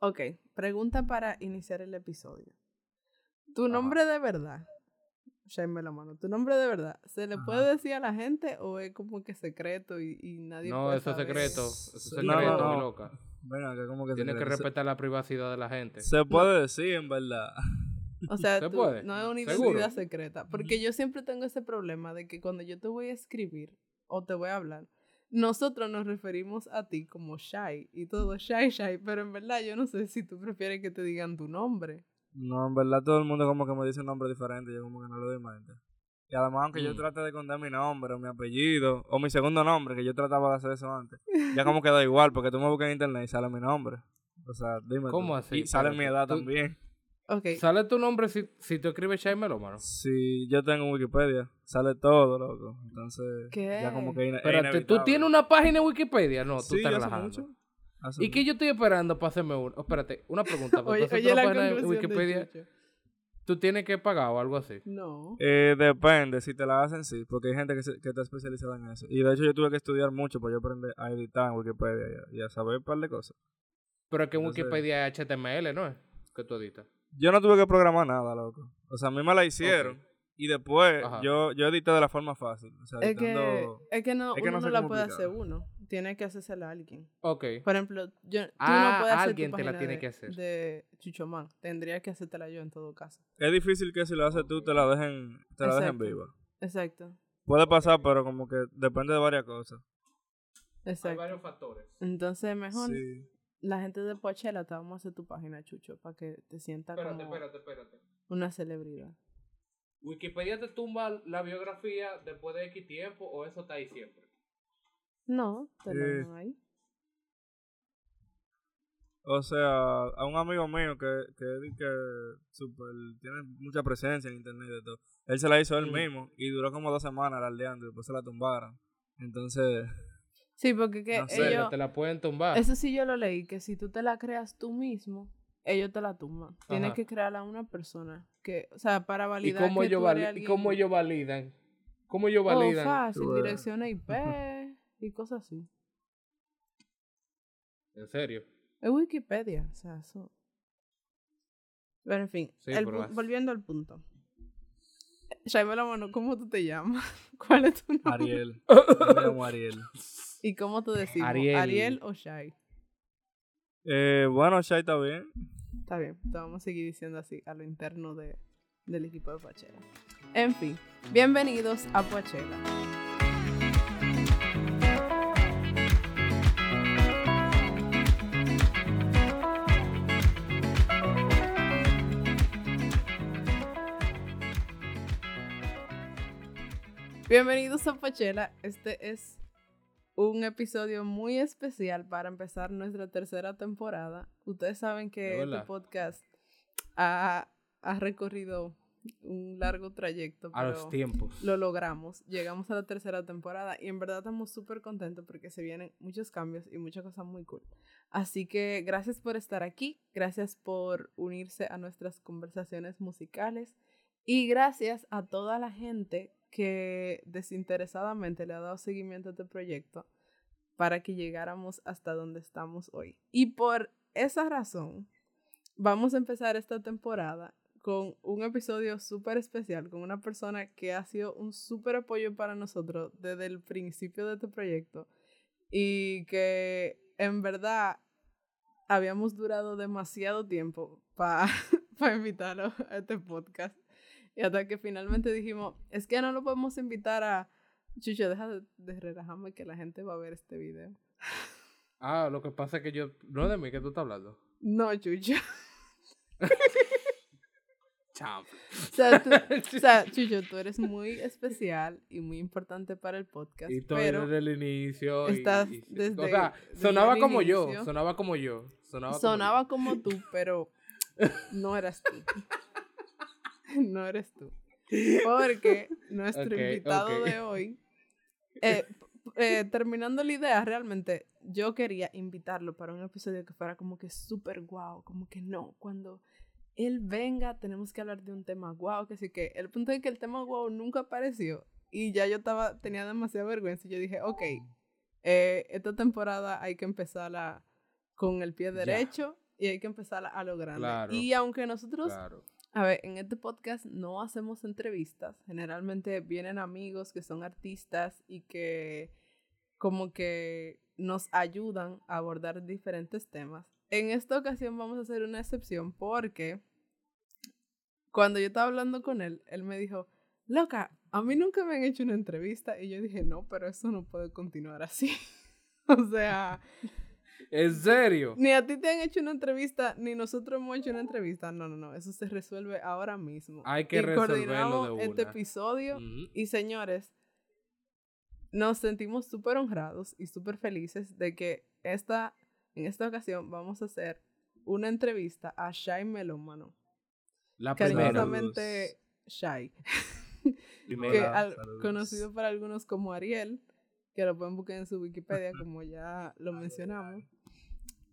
Ok, pregunta para iniciar el episodio. ¿Tu nombre de verdad? Shaime la mano. ¿Tu nombre de verdad se le puede decir a la gente o es como que secreto y, y nadie No, puede eso es secreto. Eso es secreto, no, no, mi loca. Bueno, que como que Tienes que se- respetar la privacidad de la gente. Se puede decir, en verdad. O sea, ¿Se tú- puede? no es una ¿Seguro? identidad secreta. Porque yo siempre tengo ese problema de que cuando yo te voy a escribir o te voy a hablar, nosotros nos referimos a ti como Shy y todo Shy Shy, pero en verdad yo no sé si tú prefieres que te digan tu nombre. No, en verdad todo el mundo como que me dice un nombre diferente, yo como que no lo doy mente. Y además, aunque yo Mm. trate de esconder mi nombre o mi apellido o mi segundo nombre, que yo trataba de hacer eso antes, ya como que da igual, porque tú me buscas en internet y sale mi nombre. O sea, dime. ¿Cómo tú. así? Y sale mi edad tú- también. ¿Sale tu nombre si, si tú escribes Shai Melómano? Si yo tengo Wikipedia, sale todo, loco. Entonces, ¿Qué? ya como que Espérate, ¿tú tienes una página en Wikipedia? No, tú Sí, estás hace relajando. mucho. Hace ¿Y qué yo estoy esperando para hacerme uno? Oh, espérate, una pregunta. ¿Para oye, hacerte oye una la página en conclusión de Wikipedia, tú tienes que pagar o algo así. No. Eh, depende si te la hacen, sí, porque hay gente que, se- que está especializada en eso. Y de hecho yo tuve que estudiar mucho para yo aprender a editar en Wikipedia y a, y a saber un par de cosas. Pero es que en Entonces- Wikipedia es HTML, ¿no es? Que tú editas. Yo no tuve que programar nada, loco. O sea, a mí me la hicieron y después Ajá. yo, yo edité de la forma fácil. O sea, Es que, es que no, es que uno no no, la puede hacer uno. Tiene que hacérsela a alguien. Ok. Por ejemplo, yo, tú Ah, no puedes hacer alguien tu te la tiene de, que hacer. de Chuchomán. Tendría que hacértela yo en todo caso. Es difícil que si lo haces tú te la dejen, te la dejen viva. Exacto. Puede pasar, pero como que depende de varias cosas. Exacto. varios factores. Entonces, mejor Sí. La gente de Poachella te vamos a hacer tu página, Chucho, para que te sientas Espérate, como espérate, espérate. una celebridad. ¿Wikipedia te tumba la biografía después de X tiempo o eso está ahí siempre? No, te lo dan ahí. O sea, a un amigo mío que, que, que super, tiene mucha presencia en internet y todo. Él se la hizo él mismo y duró como dos semanas alardeando y después se la tumbaron. Entonces, Sí, porque que No sé, ellos... te la pueden tumbar. Eso sí yo lo leí, que si tú te la creas tú mismo, ellos te la tumban. Tienes que crearla a una persona que, o sea, para ¿Y validar cómo, que ellos tú eres vali- ¿Y cómo ellos validan? ¿Cómo ellos Oh, validan? fácil, Tú, eh. dirección IP y cosas así. ¿En serio? Es Wikipedia, o sea, eso. Pero en fin, Sí, el volviendo al punto. Mano, ¿cómo tú te llamas? ¿Cuál es tu nombre? Ariel. Yo me llamo Ariel. ¿Y cómo te decimos? Ariel. ¿Ariel o Shai? Eh, bueno, Shai está bien. Está bien, te vamos a seguir diciendo así a lo interno de, del equipo de Poachella. En fin, bienvenidos a Poachella. Bienvenidos a Poachella. Este es un episodio muy especial para empezar nuestra tercera temporada. Ustedes saben que este Hola. podcast ha, ha recorrido un largo trayecto, A pero los tiempos. lo logramos. Llegamos a la tercera temporada y en verdad estamos súper contentos porque se vienen muchos cambios y muchas cosas muy cool. Así que gracias por estar aquí, gracias por unirse a nuestras conversaciones musicales y gracias a toda la gente que desinteresadamente le ha dado seguimiento a este proyecto para que llegáramos hasta donde estamos hoy. Y por esa razón, vamos a empezar esta temporada con un episodio súper especial, con una persona que ha sido un súper apoyo para nosotros desde el principio de este proyecto y que en verdad habíamos durado demasiado tiempo para invitarlo a este podcast. Y hasta que finalmente dijimos, es que no lo podemos invitar a... Chucho, deja de, de relajarme que la gente va a ver este video. Ah, lo que pasa es que yo... No es de mí que tú estás hablando. No, Chucho. Chao. O sea, tú- o sea, Chucho, tú eres muy especial y muy importante para el podcast. Y todo pero desde el inicio. y- estás y- desde- o sea, sonaba como yo. Sonaba como yo. Sonaba, como sonaba como tú, pero no eras tú. no eres tú. Porque nuestro invitado de hoy, eh, eh, terminando la idea, realmente yo quería invitarlo para un episodio que fuera como que súper guau, como que no, cuando él venga tenemos que hablar de un tema guau, que sí que el punto es que el tema guau nunca apareció y ya yo estaba, tenía demasiada vergüenza y yo dije, ok, eh, esta temporada hay que empezarla con el pie Ya. derecho y hay que empezar a lo grande. Claro. Y aunque nosotros, Claro. A ver, en este podcast no hacemos entrevistas, generalmente vienen amigos que son artistas y que como que nos ayudan a abordar diferentes temas. En esta ocasión vamos a hacer una excepción porque cuando yo estaba hablando con él, él me dijo, loca, a mí nunca me han hecho una entrevista y yo dije, no, pero eso no puede continuar así. o sea, ¿En serio? ni a ti te han hecho una entrevista, ni nosotros hemos hecho una entrevista. No, no, no, eso se resuelve ahora mismo. Hay que Y resolverlo de este una. episodio Ujú. y señores, nos sentimos súper honrados y súper felices de que esta, en esta ocasión vamos a hacer una entrevista a Shai Melómano, La primera. cariñosamente Shai, que al- conocido para algunos como Ariel, que lo pueden buscar en su Wikipedia como ya lo mencionamos.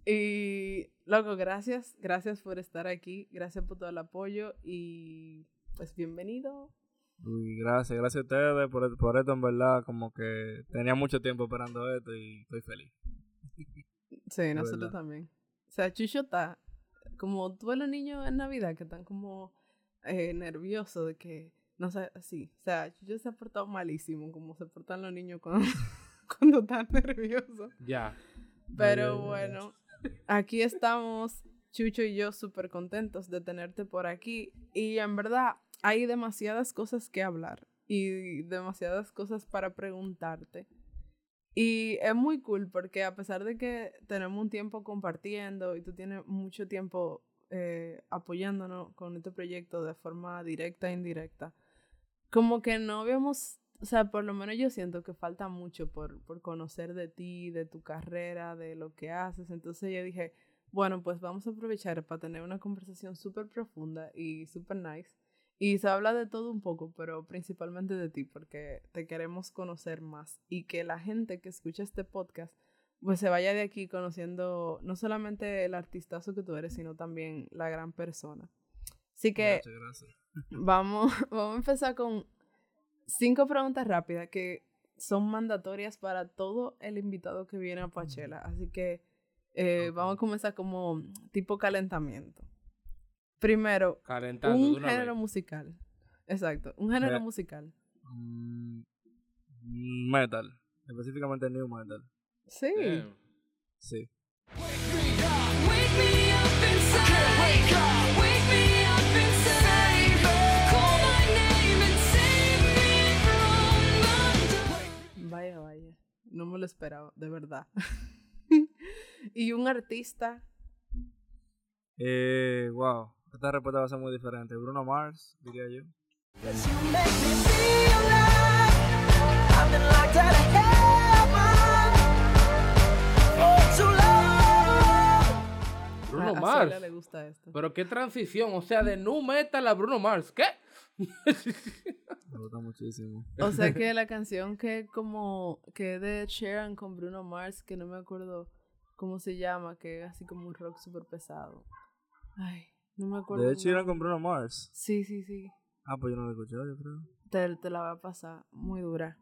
Y loco, gracias, gracias por estar aquí, gracias por todo el apoyo y pues bienvenido. Uy, gracias, gracias a ustedes por, por esto, en verdad. Como que tenía mucho tiempo esperando esto y estoy feliz. Sí, nosotros también. O sea, Chucho está como todos los niños en Navidad que están como eh, nerviosos de que, no sé, así. O sea, Chucho se ha portado malísimo, como se portan los niños cuando, cuando están nerviosos. Ya. Pero bueno, aquí estamos, Chucho y yo, súper contentos de tenerte por aquí. Y en verdad, hay demasiadas cosas que hablar y demasiadas cosas para preguntarte. Y es muy cool porque a pesar de que tenemos un tiempo compartiendo y tú tienes mucho tiempo eh, apoyándonos con este proyecto de forma directa e indirecta, como que no habíamos, o sea, por lo menos yo siento que falta mucho por, por conocer de ti, de tu carrera, de lo que haces. Entonces yo dije, bueno, pues vamos a aprovechar para tener una conversación súper profunda y súper nice. Y se habla de todo un poco, pero principalmente de ti, porque te queremos conocer más y que la gente que escucha este podcast pues se vaya de aquí conociendo no solamente el artistazo que tú eres, sino también la gran persona. Así que Gracias, gracias. vamos, vamos a empezar con cinco preguntas rápidas que son mandatorias para todo el invitado que viene a Pachela. Así que eh, vamos a comenzar como tipo calentamiento. Primero, Calentando un género vez. musical. Exacto, un género Eh. musical. Mm, metal. Específicamente new metal. Sí. Damn. Sí. Wake me up wake up. Wake No me lo esperaba, de verdad. y un artista. Eh, wow. Esta respuesta va a ser muy diferente. Bruno Mars, diría yo. Bruno a, a Mars. Le gusta esto. Pero qué transición. O sea, de nu metal a Bruno Mars. ¿Qué? Me gusta muchísimo. O sea que la canción que como que de Sharon con Bruno Mars, que no me acuerdo cómo se llama, que es así como un rock súper pesado. Ay, no me acuerdo. De nombre. con Bruno Mars. Sí, sí, sí. Ah, pues yo no lo escuché, yo creo. Te, te la va a pasar muy dura.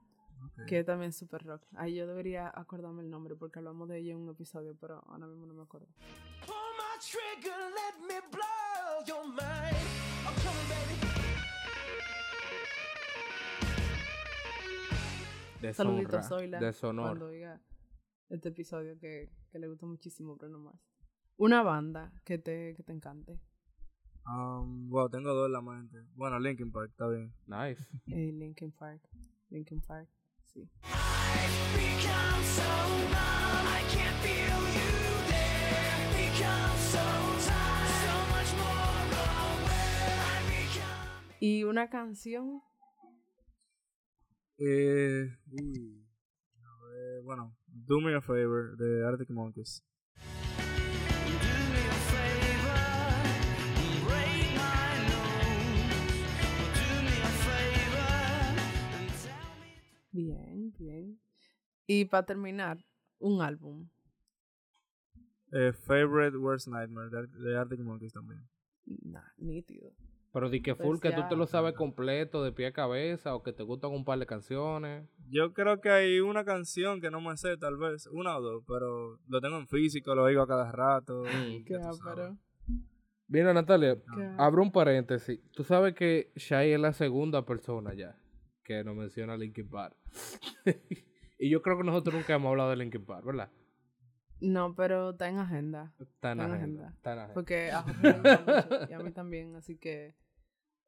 Ok. Que también es súper rock. Ay, yo debería acordarme el nombre porque hablamos de ella en un episodio, pero ahora mismo no me acuerdo. Pull my trigger, let me Saludito a Deshonra. Zoila. Deshonor. Cuando oiga este episodio que, que le gusta muchísimo Bruno Mars. Una banda que te, que te encante. Um, wow, tengo dos en la mente. Bueno, Linkin Park, está bien. Nice. Eh, Linkin Park. Linkin Park, sí. Y una canción. Eh, uy, a ver, bueno, Do Me a Favor de Arctic Monkeys. Bien, bien. Y para terminar, un álbum. Eh, Favorite Worst Nightmare de, Ar- de Arctic Monkeys también. Nah, nítido. Pero di que Pues full, que tú te lo sabes completo, de pie a cabeza, o que te gustan un par de canciones. Yo creo que hay una canción que no me sé, tal vez, una o dos, pero lo tengo en físico, lo oigo a cada rato. Qué ápero. Bien, Natalia, Qué abro un paréntesis. Tú sabes que Shai es la segunda persona ya que nos menciona Linkin Park. y yo creo que nosotros nunca hemos hablado de Linkin Park, ¿verdad? No, pero está en agenda. Está en Está en agenda. agenda. está en agenda. Porque a Jorge le gusta mucho y a mí también, así que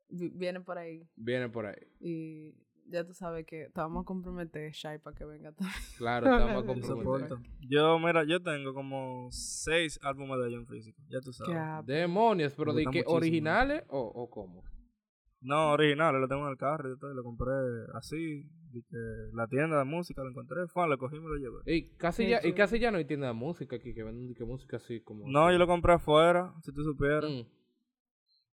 vi- viene por ahí. Viene por ahí. Y ya tú sabes que te vamos a comprometer, Shai, para que venga también. Claro, estamos Yo Lo comprometidos. soporto. Yo, mira, yo tengo como seis álbumes de en físico, ya tú sabes. Qué ápero. Demonios, pero de que originales o, o cómo? No, originales, lo tengo en el carro y todo, y lo compré así, la tienda de música lo encontré, fue, lo cogí y me lo llevé. Y casi, ya, y casi ya no hay tienda de música aquí que venden de que música así como. No, yo lo compré afuera, si tú supieras. Mm.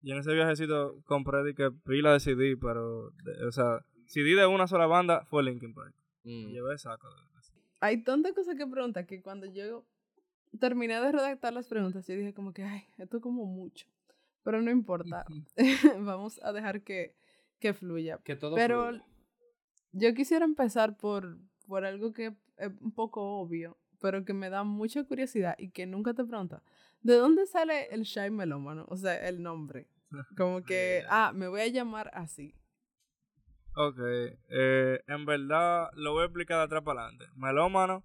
Y en ese viajecito compré de que pila de CD, pero, de- o sea, CD de una sola banda fue Linkin Park. Mm. Llevé saco de Hay tantas cosas que preguntar que cuando yo terminé de redactar las preguntas, yo dije como que, ay, esto es como mucho. Pero no importa. Vamos a dejar que, que fluya. Que todo Pero fluya. Yo quisiera empezar por, por algo que es un poco obvio, pero que me da mucha curiosidad y que nunca te pregunta. ¿De dónde sale el Shy Melómano? O sea, el nombre. Como que, ah, me voy a llamar así. Ok, eh, en verdad lo voy a explicar de atrás para adelante. Melómano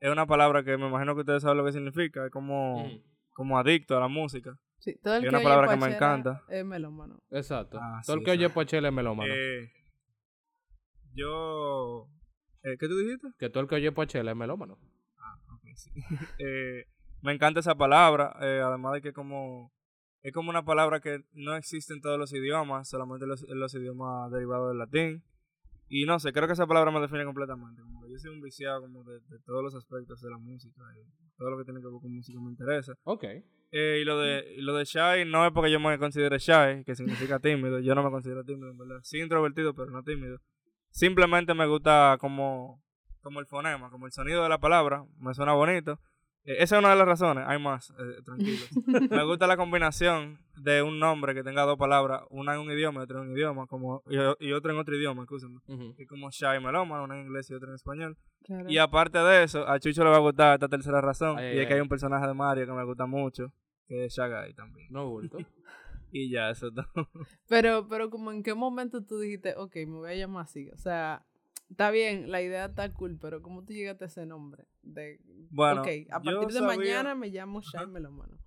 es una palabra que me imagino que ustedes saben lo que significa, es como, Mm. como adicto a la música. Sí, todo el Y que una oye palabra que me encanta. Es melómano. Exacto. Ah, Todo sí, el que oye. Pochela es melómano. Eh, yo... eh, ¿Qué tú dijiste? Que todo el que oye Pochela es melómano. Ok, sí. Eh, me encanta esa palabra, eh, además de que como es como una palabra que no existe en todos los idiomas, solamente en los, en los idiomas derivados del latín. Y no sé, creo que esa palabra me define completamente. Como que yo soy un viciado como de, de todos los aspectos de la música y todo lo que tiene que ver con música me interesa. Ok. Eh, y lo de y lo de shy no es porque yo me considere shy, que significa tímido. Yo no me considero tímido, en verdad. Sí introvertido, pero no tímido. Simplemente me gusta como, como el fonema, como el sonido de la palabra. Me suena bonito. Eh, esa es una de las razones. Hay más, eh, tranquilos. me gusta la combinación de un nombre que tenga dos palabras, una en un idioma y otra en un idioma, como, y, y otra en otro idioma, escúchame. Ujú. Y como shy melómano, una en inglés y otra en español. Claro. Y aparte de eso, a Chucho le va a gustar esta tercera razón. Ay, y ay, es que ay. hay un personaje de Mario que me gusta mucho, que es Shagai también. No bulto. Y ya, eso es todo. Pero, pero como en qué momento tú dijiste, ok, me voy a llamar así. O sea, está bien, la idea está cool, pero ¿cómo tú llegaste a ese nombre? De, Bueno, ok, a partir de sabía- mañana me llamo Shai Ajá. Melómano.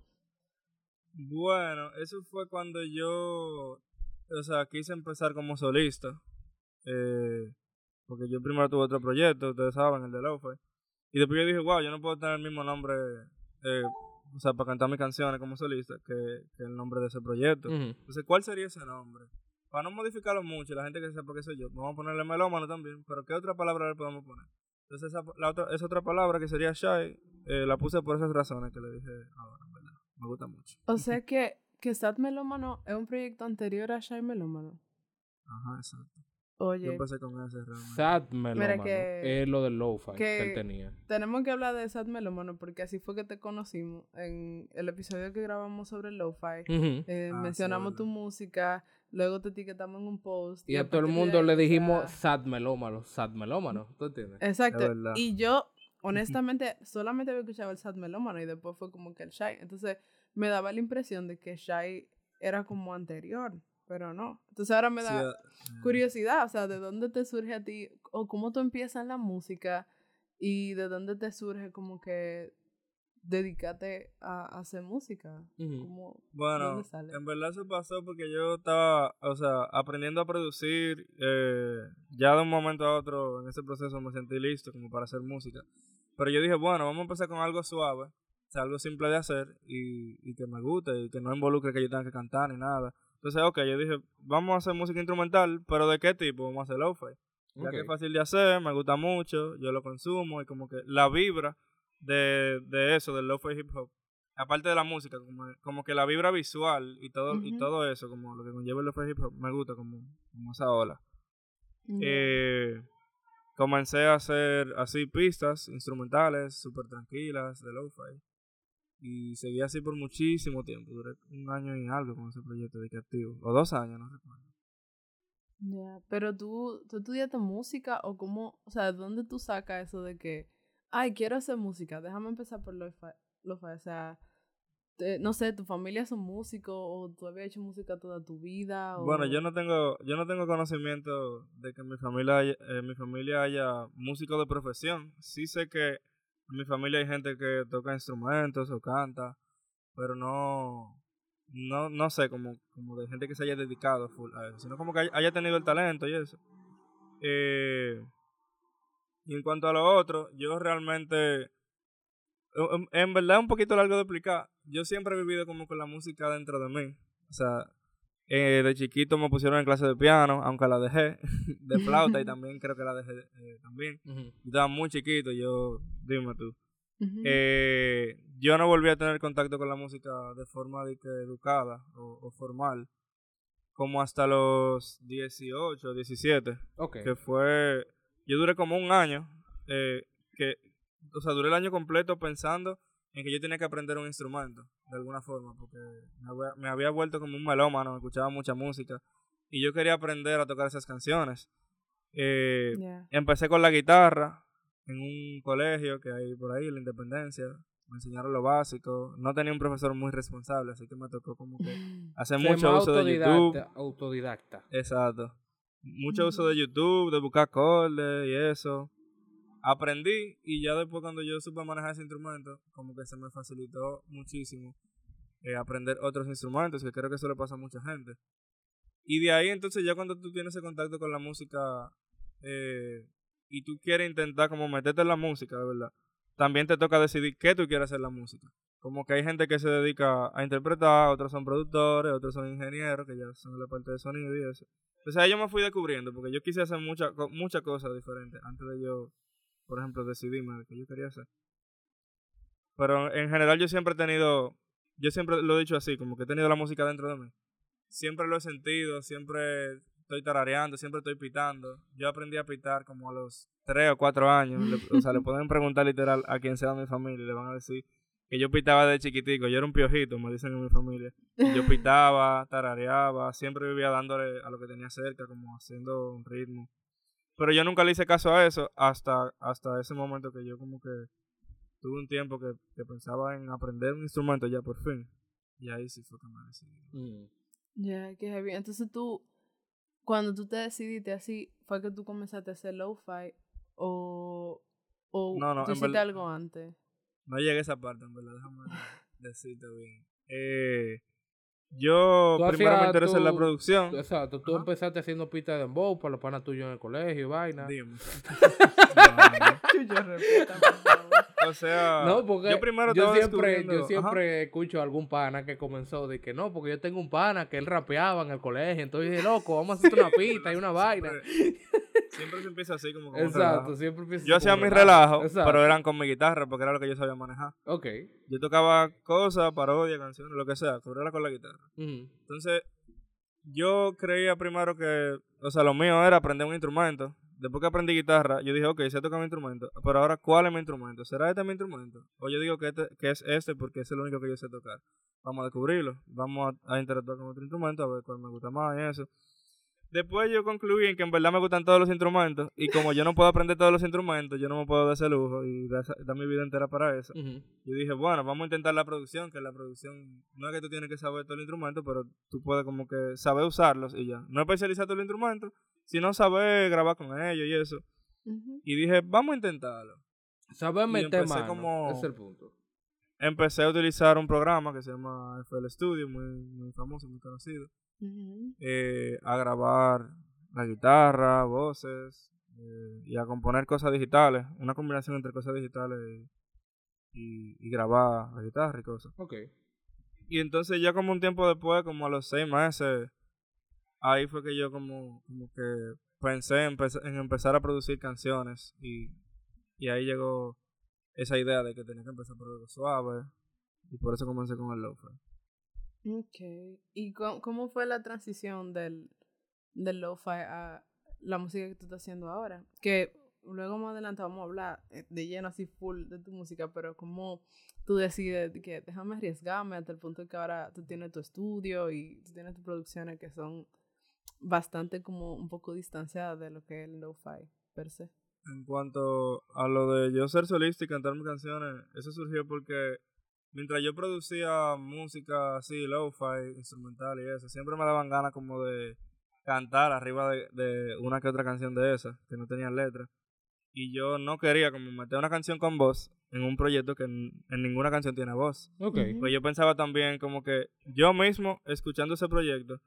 Bueno, eso fue cuando yo, o sea, quise empezar como solista. Eh, porque yo primero tuve otro proyecto, ustedes saben, el de Lo-Fi. Y después yo dije, wow, yo no puedo tener el mismo nombre, eh, o sea, para cantar mis canciones como solista, que, que el nombre de ese proyecto. Entonces, ¿cuál sería ese nombre? Para no modificarlo mucho, y la gente que sepa que soy yo, vamos a ponerle melómano también, pero ¿qué otra palabra le podemos poner? Entonces, esa, la otra, esa otra palabra que sería shy, eh, la puse por esas razones que le dije ahora, verdad. Me gusta mucho. O sea que, que Sad Melómano es un proyecto anterior a Shai Melómano. Ajá, exacto. Oye, Yo empecé con ese realmente. Sad melómano. que- es lo del lo-fi que, que- él tenía. tenemos que hablar de Sad Melómano porque así fue que te conocimos en el episodio que grabamos sobre el Lo-Fi. Eh, Ah, mencionamos tu música, luego te etiquetamos en un post. Y a todo el de mundo le dijimos sad melómano, sad melómano. ¿Tú entiendes? Exacto. Y yo, honestamente, solamente había escuchado el Sad Melómano y después fue como que el Shy. Entonces me daba la impresión de que Shy era como anterior, pero no. Entonces ahora me Sí, da ah, curiosidad, o sea, de dónde te surge a ti o cómo tú empiezas la música y de dónde te surge como que dedícate a, a hacer música. Bueno, en verdad eso pasó porque yo estaba, o sea, aprendiendo a producir. eh, ya de un momento a otro en ese proceso me sentí listo como para hacer música. Pero yo dije, bueno, vamos a empezar con algo suave, o sea, algo simple de hacer y, y que me guste y que no involucre que yo tenga que cantar ni nada. Entonces, ok, yo dije, vamos a hacer música instrumental, pero ¿de qué tipo? Vamos a hacer lo-fi. Ya que es fácil de hacer, me gusta mucho, yo lo consumo y como que la vibra de, de eso, del lo-fi hip hop, aparte de la música, como, como que la vibra visual y todo y todo eso, como lo que conlleva el lo-fi hip hop, me gusta como, como esa ola. Eh, comencé a hacer así pistas instrumentales súper tranquilas de lo-fi. Y seguí así por muchísimo tiempo. Duré un año y algo con ese proyecto de que activo. O dos años, no recuerdo. Ya, Pero tú, tú estudiaste música o cómo, o sea, ¿de dónde tú sacas eso de que, ay, quiero hacer música, déjame empezar por lo-fi, lo-fi", o sea, te- no sé, tu familia son músicos o tú habías hecho música toda tu vida o... Bueno, yo no tengo, yo no tengo conocimiento de que mi familia haya, en mi familia haya músicos de profesión. Sí sé que en mi familia hay gente que toca instrumentos o canta, pero no, no, no sé, como, como de gente que se haya dedicado full a eso, sino como que haya, tenido el talento y eso. Eh, y en cuanto a lo otro, yo realmente, en- en verdad es un poquito largo de explicar. Yo siempre he vivido como con la música dentro de mí. O sea, eh, de chiquito me pusieron en clase de piano, aunque la dejé, de flauta y también creo que la dejé eh, también. Yo estaba muy chiquito, yo, dime tú. Eh, yo no volví a tener contacto con la música de forma de que educada o, o formal, como hasta los 18, 17 Ok. que fue, yo duré como un año, eh, que, o sea, duré el año completo pensando en que yo tenía que aprender un instrumento, de alguna forma, porque me había, me había vuelto como un melómano, escuchaba mucha música, y yo quería aprender a tocar esas canciones. Eh. Empecé con la guitarra en un colegio que hay por ahí, la Independencia, me enseñaron lo básico, no tenía un profesor muy responsable, así que me tocó como que hacer mucho uso de YouTube. autodidacta- Autodidacta. Exacto. Mucho uso de YouTube, de buscar acordes y eso. Aprendí y ya después cuando yo supe manejar ese instrumento, como que se me facilitó muchísimo eh, aprender otros instrumentos, que creo que eso le pasa a mucha gente. Y de ahí entonces ya cuando tú tienes ese contacto con la música eh, y tú quieres intentar como meterte en la música, de verdad, también te toca decidir qué tú quieres hacer la música. Como que hay gente que se dedica a interpretar, otros son productores, otros son ingenieros, que ya son la parte de sonido y eso. Entonces ahí yo me fui descubriendo, porque yo quise hacer muchas cosas diferentes antes de yo, por ejemplo, decidirme de qué yo quería hacer. Pero en general yo siempre he tenido, yo siempre lo he dicho así, como que he tenido la música dentro de mí. Siempre lo he sentido, siempre estoy tarareando, siempre estoy pitando. Yo aprendí a pitar como a los 3 o 4 años. Le- o sea, le pueden preguntar literal a quien sea de mi familia y le van a decir que yo pitaba de chiquitico. Yo era un piojito, me dicen en mi familia. Yo pitaba, tarareaba, siempre vivía dándole a lo que tenía cerca, como haciendo un ritmo. Pero yo nunca le hice caso a eso hasta, hasta ese momento que yo como que tuve un tiempo que, que pensaba en aprender un instrumento ya por fin. Y ahí sí fue que me decidí. Mm. Ya, qué heavy. Entonces tú, cuando tú te decidiste así, ¿fue que tú comenzaste a hacer lo-fi o, o No, no, tú en hiciste verdad- algo antes? No llegué a esa parte, en verdad, déjame decirte bien. Eh, yo Tú primero me hacías interesé en la producción. Exacto, tú Ajá. empezaste haciendo pista de dembow para los panas tuyos en el colegio y vaina. Dime. O sea, No, porque yo primero yo estaba siempre, yo Ajá. siempre escucho a algún pana que comenzó de que no, porque yo tengo un pana que él rapeaba en el colegio, entonces dije, loco, vamos a hacer una pista y una vaina. Siempre, siempre se empieza así como con un Exacto, siempre empieza Yo hacía un mis relajos, Exacto. pero eran con mi guitarra porque era lo que yo sabía manejar. Ok. Yo tocaba cosas, parodias, canciones, lo que sea, cubrirla con la guitarra. Entonces, yo creía primero que, o sea, lo mío era aprender un instrumento. Después que aprendí guitarra, yo dije, ok, sé tocar mi instrumento, pero ahora, ¿cuál es mi instrumento? ¿Será este mi instrumento? O yo digo que, este, que es este porque es el único que yo sé tocar. Vamos a descubrirlo, vamos a, a interactuar con otro instrumento, a ver cuál me gusta más y eso. Después yo concluí en que en verdad me gustan todos los instrumentos, y como yo no puedo aprender todos los instrumentos, yo no me puedo dar ese lujo y dar, dar mi vida entera para eso. Ujú. Yo dije, bueno, vamos a intentar la producción, que la producción no es que tú tienes que saber todo el instrumento, pero tú puedes como que saber usarlos y ya. No especializar todo el instrumento, sino saber grabar con ellos y eso. Y dije, vamos a intentarlo. Saber meter empecé mano, como- ese es el punto. Empecé a utilizar un programa que se llama FL Studio, muy, muy famoso, muy conocido, eh, a grabar la guitarra, voces eh, y a componer cosas digitales, una combinación entre cosas digitales y, y- y grabar la guitarra y cosas. Ok. Y entonces ya como un tiempo después, como a los seis meses, ahí fue que yo como, como que pensé en, en empezar a producir canciones y, y ahí llegó esa idea de que tenía que empezar por algo suave y por eso comencé con el lo-fi. Ok. ¿Y co- cómo fue la transición del, del lo-fi a la música que tú estás haciendo ahora? Que luego más adelante vamos a hablar eh, de lleno así full de tu música, pero cómo tú decides de que déjame arriesgarme hasta el punto que ahora tú tienes tu estudio y tú tienes tus producciones que son bastante como un poco distanciadas de lo que es el lo-fi per se. En cuanto a lo de yo ser solista y cantar mis canciones, eso surgió porque mientras yo producía música así, lo-fi, instrumental y eso, siempre me daban ganas como de cantar arriba de, de una que otra canción de esas, que no tenían letra. Y yo no quería como meter una canción con voz en un proyecto que en, en ninguna canción tiene voz. Ok. Ujú. Pues yo pensaba también como que yo mismo escuchando ese proyecto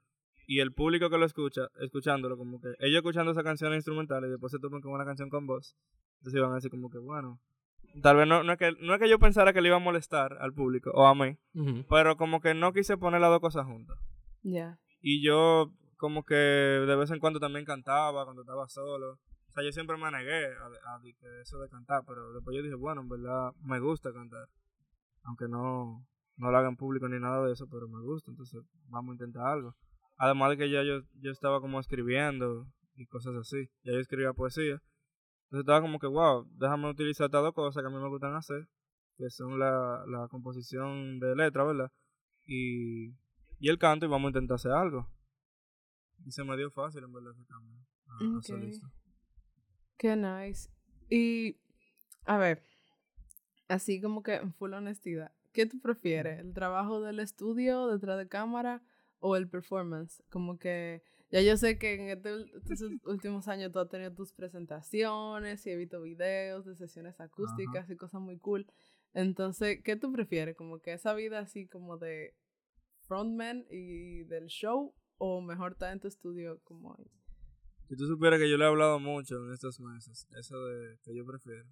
y el público que lo escucha, escuchándolo, como que ellos escuchando esa canción instrumental y después se topan con una canción con voz, entonces iban a decir como que bueno, tal vez no, no, es que, no es que yo pensara que le iba a molestar al público o a mí, pero como que no quise poner las dos cosas juntas. Ya. Y yo como que de vez en cuando también cantaba cuando estaba solo. O sea, yo siempre me negué a, a di- que eso de cantar, pero después yo dije, bueno, en verdad me gusta cantar. Aunque no, no lo haga en público ni nada de eso, pero me gusta, entonces vamos a intentar algo. Además de que ya yo, yo estaba como escribiendo y cosas así. Ya yo escribía poesía. Entonces estaba como que, wow, déjame utilizar estas dos cosas que a mí me gustan hacer, que son la, la composición de letra, ¿verdad? Y, y el canto y vamos a intentar hacer algo. Y se me dio fácil en verdad ese cambio. Qué nice. Y, a ver, así como que en full honestidad, ¿qué tú prefieres? ¿El trabajo del estudio detrás de cámara o el performance? Como que ya yo sé que en este estos últimos años tú has tenido tus presentaciones y he visto videos de sesiones acústicas y cosas muy cool. Entonces, ¿qué tú prefieres? Como que esa vida así como de frontman y del show o mejor estar en tu estudio como ahí? Si tú supieras que yo le he hablado mucho en estos meses, eso de que yo prefiero.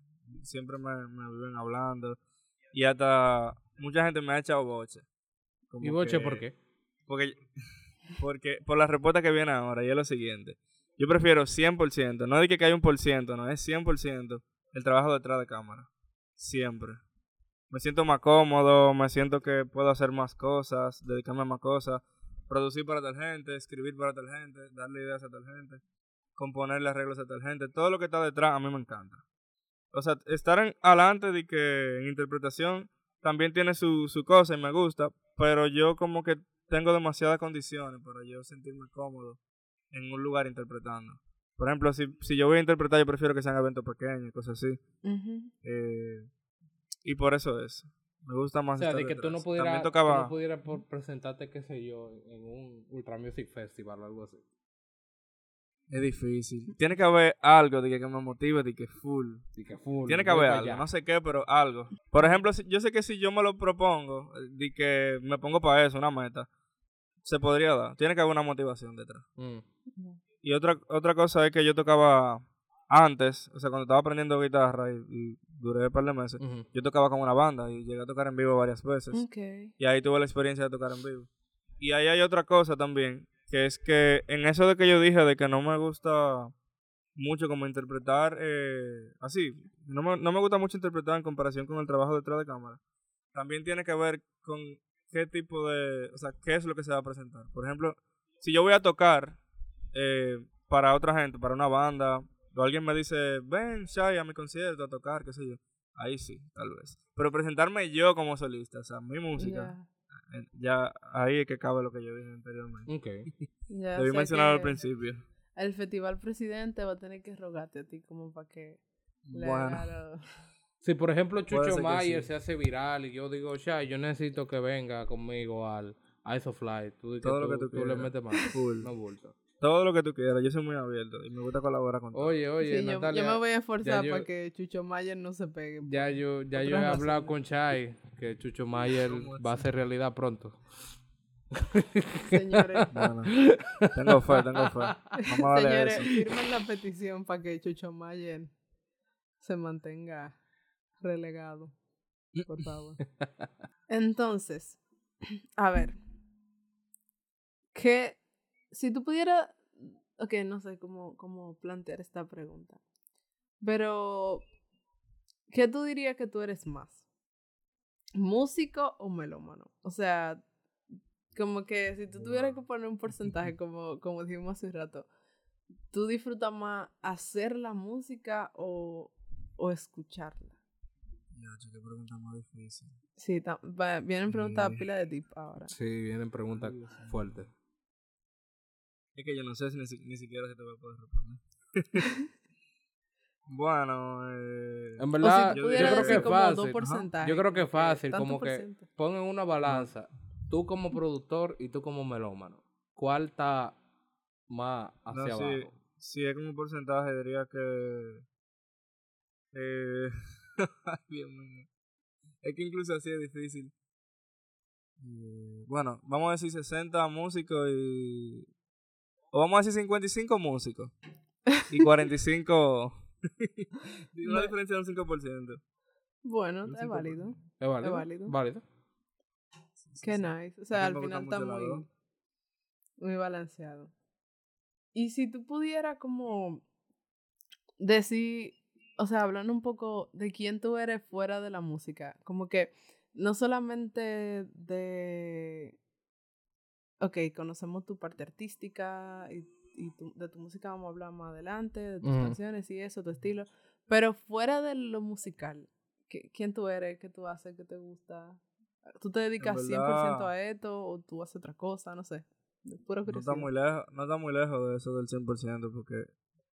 Siempre me, me viven hablando. Y hasta mucha gente me ha echado boche. Como ¿Y Boche que- por qué? Porque, porque por la respuesta que viene ahora, y es lo siguiente. Yo prefiero 100%, no de que hay un por ciento, no, es 100% el trabajo detrás de cámara. Siempre. Me siento más cómodo, me siento que puedo hacer más cosas, dedicarme a más cosas, producir para tal gente, escribir para tal gente, darle ideas a tal gente, componerle arreglos a tal gente. Todo lo que está detrás a mí me encanta. O sea, estar en, adelante de que en interpretación también tiene su, su cosa y me gusta, pero yo como que tengo demasiadas condiciones para yo sentirme cómodo en un lugar interpretando. Por ejemplo, si, si yo voy a interpretar, yo prefiero que sean eventos pequeños y cosas así. Eh, y por eso es. Me gusta más O sea, estar de que tú no detrás. pudieras, tú tocaba... no pudieras por presentarte, qué sé yo, en un Ultra Music Festival o algo así. Es difícil. Tiene que haber algo de que, que me motive, de que full. Y que full, Tiene que haber algo, allá. no sé qué, pero algo. Por ejemplo, si- yo sé que si yo me lo propongo, de que me pongo para eso, una meta, se podría dar. Tiene que haber una motivación detrás. Mm. Y otra, otra cosa es que yo tocaba antes, o sea, cuando estaba aprendiendo guitarra y, y duré un par de meses, yo tocaba con una banda y llegué a tocar en vivo varias veces. Ok. Y ahí tuve la experiencia de tocar en vivo. Y ahí hay otra cosa también, que es que en eso de que yo dije de que no me gusta mucho como interpretar eh, así, no me, no me gusta mucho interpretar en comparación con el trabajo detrás de cámara. También tiene que ver con qué tipo de, o sea, qué es lo que se va a presentar. Por ejemplo, si yo voy a tocar eh, para otra gente, para una banda, o alguien me dice, ven, Shai, a mi concierto a tocar, qué sé yo. Ahí sí, tal vez. Pero presentarme yo como solista, o sea, mi música. Ya ahí es que cabe lo que yo dije anteriormente. Ok. Ya, Debí mencionar al principio. El festival presidente va a tener que rogarte a ti como para que le Bueno, haga Si por ejemplo Chucho Mayer sí. se hace viral y yo digo, Shai, yo necesito que venga conmigo al Ice of Light. Tú, Todo lo que tú le quieras. metes. Full. No bulto. Todo lo que tú quieras, yo soy muy abierto y me gusta colaborar con todo. Oye, oye, Sí, yo, Natalia. yo me voy a esforzar yo- para que Chucho Mayer no se pegue. Ya yo, ya yo he hablado con Chai que Chucho Mayer va a hacer realidad pronto. Señores, Bueno, tengo fe, tengo fe. Vamos a señores, eso. firmen la petición para que Chucho Mayer se mantenga relegado. Por favor. Entonces, a ver. Que si tú pudieras. Ok, no sé cómo, cómo plantear esta pregunta. Pero, ¿qué tú dirías que tú eres más? ¿Músico o melómano? O sea, como que si tú tuvieras que poner un porcentaje, como, como dijimos hace un rato, ¿tú disfrutas más hacer la música o, o escucharla? Ya, qué pregunta más difícil. Sí, vienen preguntas Mm. pila de tip ahora. Sí, vienen preguntas fuertes. Es que yo no sé si ni, si- ni siquiera si te voy a poder responder. bueno, eh, En O verdad, si yo diría pudieras que- decir es como fácil. dos Ajá. porcentajes. Yo creo que es fácil, como que ciento. pon en una balanza, tú como productor y tú como melómano, ¿cuál está más no, hacia si, abajo? si es como un porcentaje, diría que. Eh, ay, Dios mío. Es que incluso así es difícil. Eh, bueno, vamos a decir 60 músicos y. O vamos a decir 55 músicos. Y 45. Una diferencia de un 5%. Bueno, Un es 5%. válido. ¿Es válido? válido. ¿Válido? Sí, sí, Qué sí. nice. O sea, al final está muy, muy balanceado. Y si tú pudieras como decir, o sea, hablando un poco de quién tú eres fuera de la música, como que no solamente de, ok, conocemos tu parte artística y, y tu- de tu música vamos a hablar más adelante, de tus canciones y eso, tu estilo, pero fuera de lo musical, ¿qué- ¿quién tú eres? ¿Qué tú haces? ¿Qué te gusta? ¿Tú te dedicas 100% verdad- a esto o tú haces otra cosa? No sé. De pura No está muy lejos, no está muy lejos de eso del 100%, porque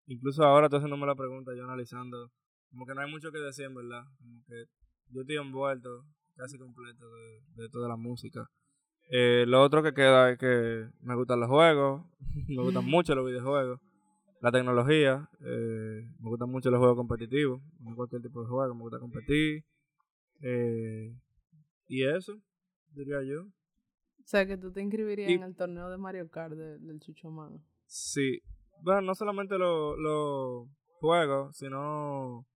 incluso ahora estoy haciéndome la pregunta, yo analizando, como que no hay mucho que decir, en verdad. Como que yo estoy envuelto casi completo de, de toda la música. Eh, lo otro que queda es que me gustan los juegos, me gustan mucho los videojuegos, la tecnología, eh, me gustan mucho los juegos competitivos, no cualquier tipo de juego, me gusta competir. eh, y eso, diría yo. O sea, que tú te inscribirías Y- en el torneo de Mario Kart de- del Chucho Mano. Sí. Bueno, no solamente los los juegos, sino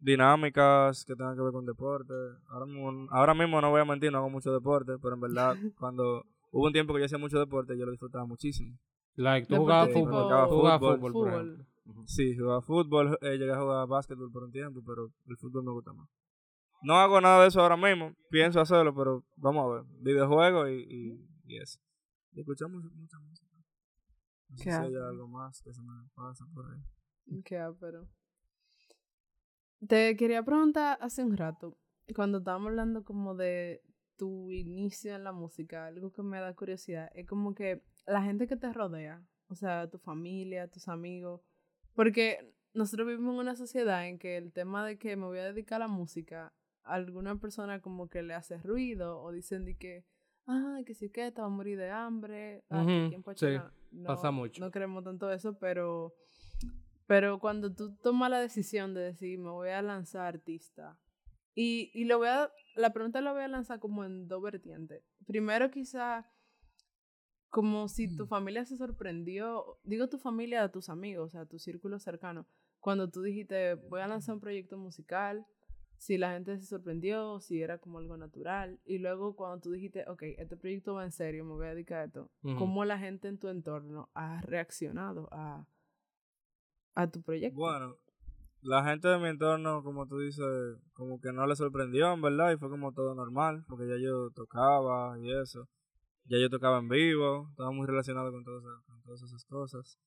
dinámicas que tengan que ver con deporte. Ahora mismo, ahora mismo no voy a mentir, no hago mucho deporte, pero en verdad, cuando hubo un tiempo que yo hacía mucho deporte, yo lo disfrutaba muchísimo. Like, tú jugabas fútbol. Jugaba fútbol. fútbol, por Fútbol. ejemplo. Sí, jugaba fútbol, eh, llegué a jugar básquetbol por un tiempo, pero el fútbol me gusta más. No hago nada de eso ahora mismo, pienso hacerlo, pero vamos a ver. Videojuegos y, y, y eso. Y escuchamos mucha música. No sé Qué si hay algo más que se me pasa por ahí. Qué ápero. Te quería preguntar hace un rato, cuando estábamos hablando como de tu inicio en la música, algo que me da curiosidad, es como que la gente que te rodea, o sea, tu familia, tus amigos, porque nosotros vivimos en una sociedad en que el tema de que me voy a dedicar a la música, a alguna persona como que le hace ruido o dicen de que, ah, que sí que te va a morir de hambre, ah, aquí en sí, no, pasa mucho. No queremos tanto eso, pero, pero cuando tú tomas la decisión de decir, me voy a lanzar artista, y, y lo voy a, la pregunta la voy a lanzar como en dos vertientes. Primero quizá como si Mm. tu familia se sorprendió, digo tu familia, tus amigos, o sea, tu círculo cercano, cuando tú dijiste, voy a lanzar un proyecto musical, si la gente se sorprendió, si era como algo natural, y luego cuando tú dijiste, ok, este proyecto va en serio, me voy a dedicar a esto. ¿cómo la gente en tu entorno ha reaccionado a, a tu proyecto? Bueno, la gente de mi entorno, como tú dices, como que no le sorprendió, en verdad, y fue como todo normal, porque ya yo tocaba y eso. Ya yo tocaba en vivo, estaba muy relacionado con, todas esas- con todas esas cosas.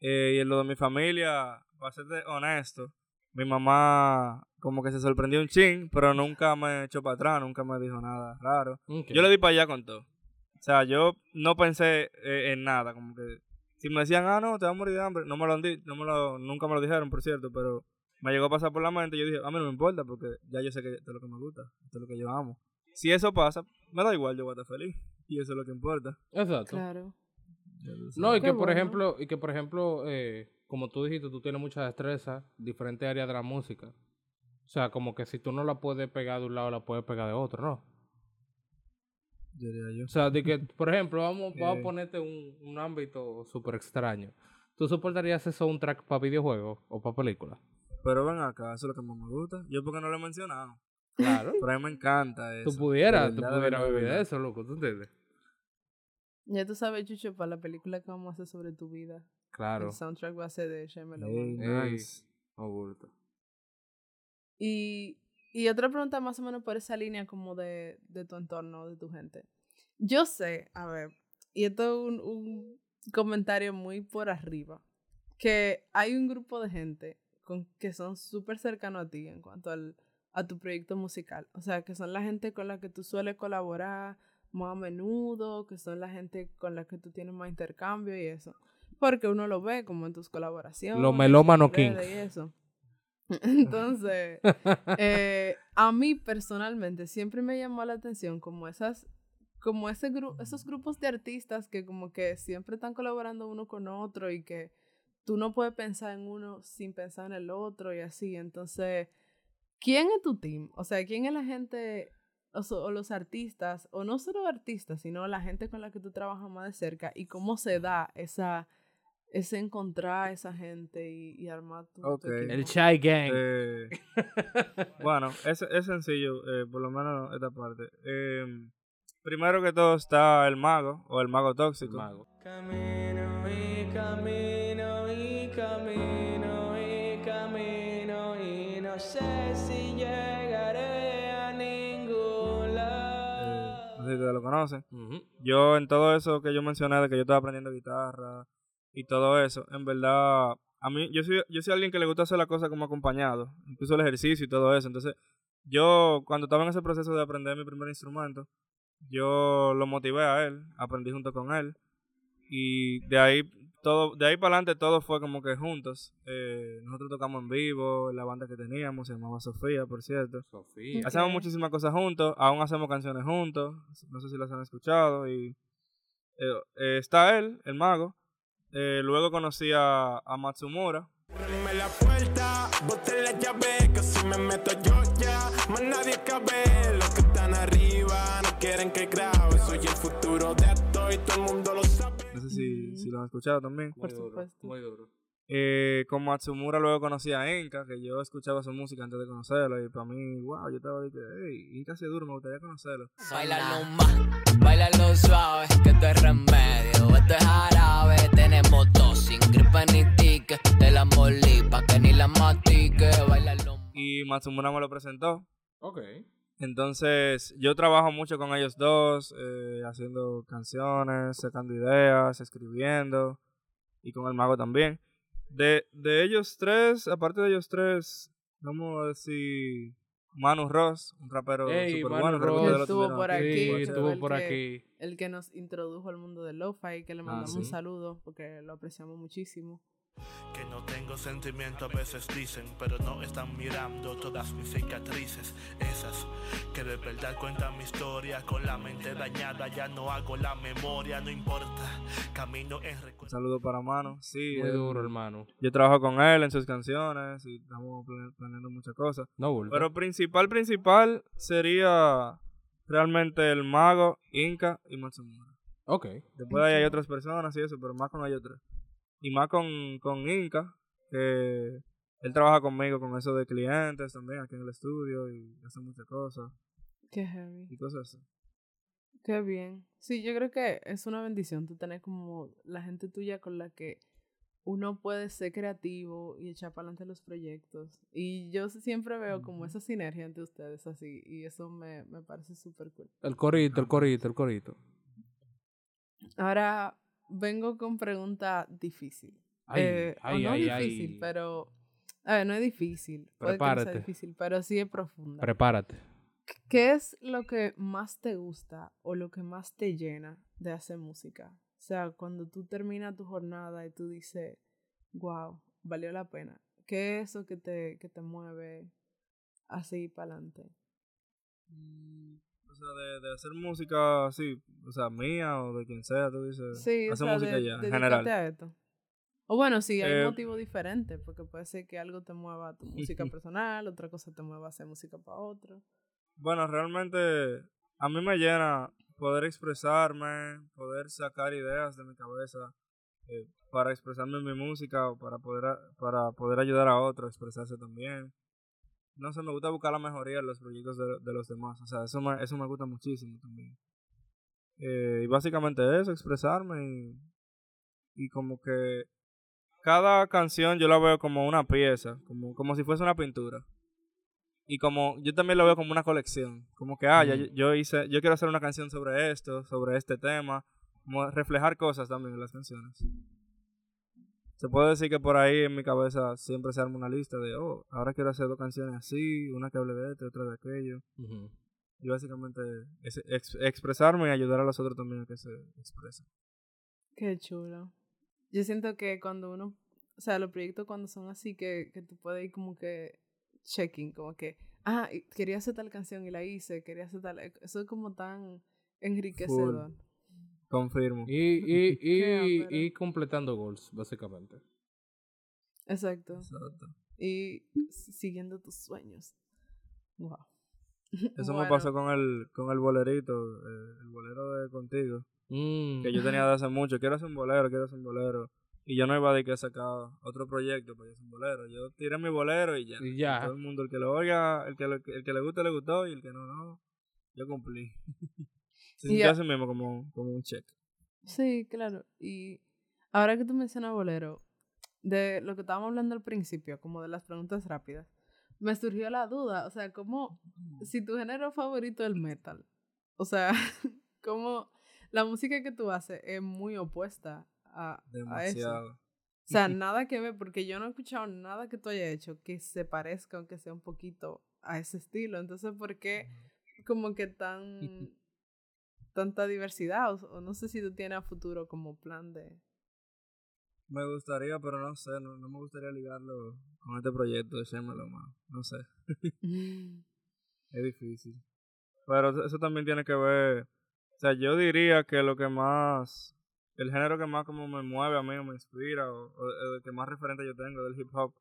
Eh, y en lo de mi familia, para serte honesto, mi mamá como que se sorprendió un chin, pero nunca me echó para atrás, nunca me dijo nada raro. Yo le di para allá con todo. O sea, yo no pensé eh, en nada, como que si me decían, ah, no, te vas a morir de hambre, no me lo han di- no me lo, nunca me lo dijeron, por cierto, pero me llegó a pasar por la mente y yo dije, a mí no me importa porque ya yo sé que esto es lo que me gusta, esto es lo que yo amo. Si eso pasa, me da igual, yo voy a estar feliz y eso es lo que importa. Exacto. Claro. No, y que por ejemplo, y que por ejemplo, eh, como tú dijiste, tú tienes mucha destreza, diferentes áreas de la música. O sea, como que si tú no la puedes pegar de un lado, la puedes pegar de otro, ¿no? Diría yo. O sea, de que, por ejemplo, vamos, vamos Eh. a ponerte un, un ámbito súper extraño. ¿Tú soportarías ese soundtrack para videojuegos o para películas? Pero ven acá, eso es lo que más me gusta. Yo porque no lo he mencionado, Claro. pero a mí me encanta eso. tú pudieras, tú pudieras vivir eso, loco, ¿tú entiendes? Ya tú sabes, Chucho, para la película que vamos a hacer sobre tu vida, Claro. el soundtrack va a ser de Ey. nice. Gusta. Y, y otra pregunta más o menos por esa línea como de, de tu entorno, de tu gente. Yo sé, a ver, y esto es un, un comentario muy por arriba, que hay un grupo de gente con, que son súper cercanos a ti en cuanto al, a tu proyecto musical. O sea, que son la gente con la que tú sueles colaborar más a menudo, que son la gente con la que tú tienes más intercambio y eso. Porque uno lo ve como en tus colaboraciones. Los melómanos kings. Y eso. Entonces, eh, a mí personalmente siempre me llamó la atención como esas como ese gru esos grupos de artistas que como que siempre están colaborando uno con otro y que tú no puedes pensar en uno sin pensar en el otro y así. Entonces, ¿quién es tu team? O sea, ¿quién es la gente o, so- o los artistas, o no solo artistas, sino la gente con la que tú trabajas más de cerca y cómo se da esa ese encontrar a esa gente y, y armar tu, tu Ok. equipo? El Chai Gang. Eh, bueno, es, es sencillo, eh, por lo menos esta parte. Eh, primero que todo está el mago, o el mago tóxico. Mago. Camino y camino y camino y camino y no sé si llegaré a ningún Eh, lado. no sé si ustedes lo conocen. Ujú. Yo en todo eso que yo mencioné de que yo estaba aprendiendo guitarra y todo eso, en verdad, a mí, yo soy, yo soy alguien que le gusta hacer la cosa como acompañado, incluso el ejercicio y todo eso. Entonces, yo cuando estaba en ese proceso de aprender mi primer instrumento, yo lo motivé a él, aprendí junto con él y de ahí todo, de ahí para adelante todo fue como que juntos. Eh, nosotros tocamos en vivo, la banda que teníamos se llamaba Sofía, por cierto. Sofía. Hacemos muchísimas cosas juntos, aún hacemos canciones juntos, no sé si las han escuchado. Y eh, eh, está él, el mago. Eh, luego conocí a, a Matsumura. Ábreme la puerta, bote la llave, que si me meto yo ya, más nadie cabe. Los que están arriba no quieren que grabe, soy el futuro de esto y todo el mundo lo sabe. No sé si, lo han escuchado también. Por Muy duro, supuesto. Muy duro. Eh, con Matsumura luego conocí a Inca, que yo escuchaba su música antes de conocerlo. Y para mí, wow, yo estaba de que, hey, Inca sí es duro, me gustaría conocerlo. Bailalo más, bailalo suave, que esto es remedio, esto es jarabe. Tenemos dos sin gripe ni tique, te la molí pa' que ni la matique. Bailalo más. Y Matsumura me lo presentó. Ok. Entonces, yo trabajo mucho con ellos dos, eh, haciendo canciones, sacando ideas, escribiendo, y con el mago también. De, de ellos tres, aparte de ellos tres, vamos a decir Manu Ross, un rapero Ey, super Manu bueno. creo que Ross. Estuvo por aquí, Sí, fue estuvo el por que- aquí. El que nos introdujo al mundo del lo-fi, que le Ah, mandamos un saludo porque lo apreciamos muchísimo. Que no tengo sentimiento a veces dicen, pero no están mirando todas mis cicatrices, esas que de verdad cuentan mi historia. Con la mente dañada ya no hago la memoria, no importa, camino en recuerdo. saludo para Manu, sí. Muy él- duro, hermano. Yo trabajo con él en sus canciones y estamos plane- planeando muchas cosas. No. Pero principal, principal sería realmente el mago, Inca y Matsumura. Ok. Después de ahí hay otras personas y eso, pero más con ellos tres. Y más con, con Inca, que él trabaja conmigo con eso de clientes también aquí en el estudio y hace muchas cosas Qué heavy. y cosas así. Qué bien. Sí, yo creo que es una bendición tú tener como la gente tuya con la que uno puede ser creativo y echar para adelante los proyectos. Y yo siempre veo como esa sinergia entre ustedes así y eso me, me parece súper cool. El corito, el corito, el corito. Ahora vengo con pregunta difícil. Ay, Eh, o ay, no ay, difícil, pero... A ver, no es difícil. Puede que no sea Prepárate. difícil, pero sí es profunda. Prepárate. ¿Qué es lo que más te gusta o lo que más te llena de hacer música? O sea, cuando tú terminas tu jornada y tú dices, wow, valió la pena. ¿Qué es eso que te, que te mueve así para adelante? O sea, de, de hacer música así, o sea, mía o de quien sea, tú dices. Sí, o hacer sea, música de, ya, en general. a esto. O bueno, sí, hay Eh, motivos diferentes, porque puede ser que algo te mueva a tu música personal, otra cosa te mueva a hacer música para otro. Bueno, realmente a mí me llena poder expresarme, poder sacar ideas de mi cabeza eh, para expresarme en mi música o para poder, para poder ayudar a otros a expresarse también. No sé, me gusta buscar la mejoría en los proyectos de, de los demás. O sea, eso me, eso me gusta muchísimo también. Eh, y básicamente eso, expresarme y, y como que cada canción yo la veo como una pieza, como, como si fuese una pintura. Y como yo también lo veo como una colección, como que ah, ya yo, yo hice, yo quiero hacer una canción sobre esto, sobre este tema, como reflejar cosas también en las canciones. Se puede decir que por ahí en mi cabeza siempre se arma una lista de, oh, ahora quiero hacer dos canciones así, una que hable de esto, otra de aquello. Ujú. Y básicamente es ex- expresarme y ayudar a los otros también a que se expresen. Qué chulo. Yo siento que cuando uno, o sea, los proyectos cuando son así, que, que tú puedes ir como que checking, como que, ah, quería hacer tal canción y la hice, quería hacer tal, eso es como tan enriquecedor. Confirmo. Y, y, y, y completando goals, básicamente. Exacto. Exacto. Y siguiendo tus sueños. Wow. Eso me pasó con el, con el bolerito, eh, el bolero de contigo, Mm. que yo tenía de hace mucho. Quiero hacer un bolero, quiero hacer un bolero. Y yo no iba a decir que sacar otro proyecto para yo hacer un bolero. Yo tiré mi bolero y ya. Y ya. Todo el mundo, el que lo oiga, el que, le- el que le guste, le gustó. Y el que no, no. Yo cumplí. Se Y sintió a- así mismo como, como un check. Sí, claro. Y ahora que tú mencionas bolero, de lo que estábamos hablando al principio, como de las preguntas rápidas, me surgió la duda, o sea, como si tu género favorito es el metal, o sea, como la música que tú haces es muy opuesta a, a eso. Demasiado. O sea, nada que ver, porque yo no he escuchado nada que tú hayas hecho que se parezca, aunque sea un poquito a ese estilo. Entonces, ¿por qué como que tan tanta diversidad? O, o no sé si tú tienes a futuro como plan de... Me gustaría, pero no sé. No, no me gustaría ligarlo con este proyecto de Shemelo, man. No sé. Es difícil. Pero eso- también tiene que ver. O sea, yo diría que lo que más. El género que más como me mueve a mí o me inspira o, o el que más referente yo tengo es el hip hop.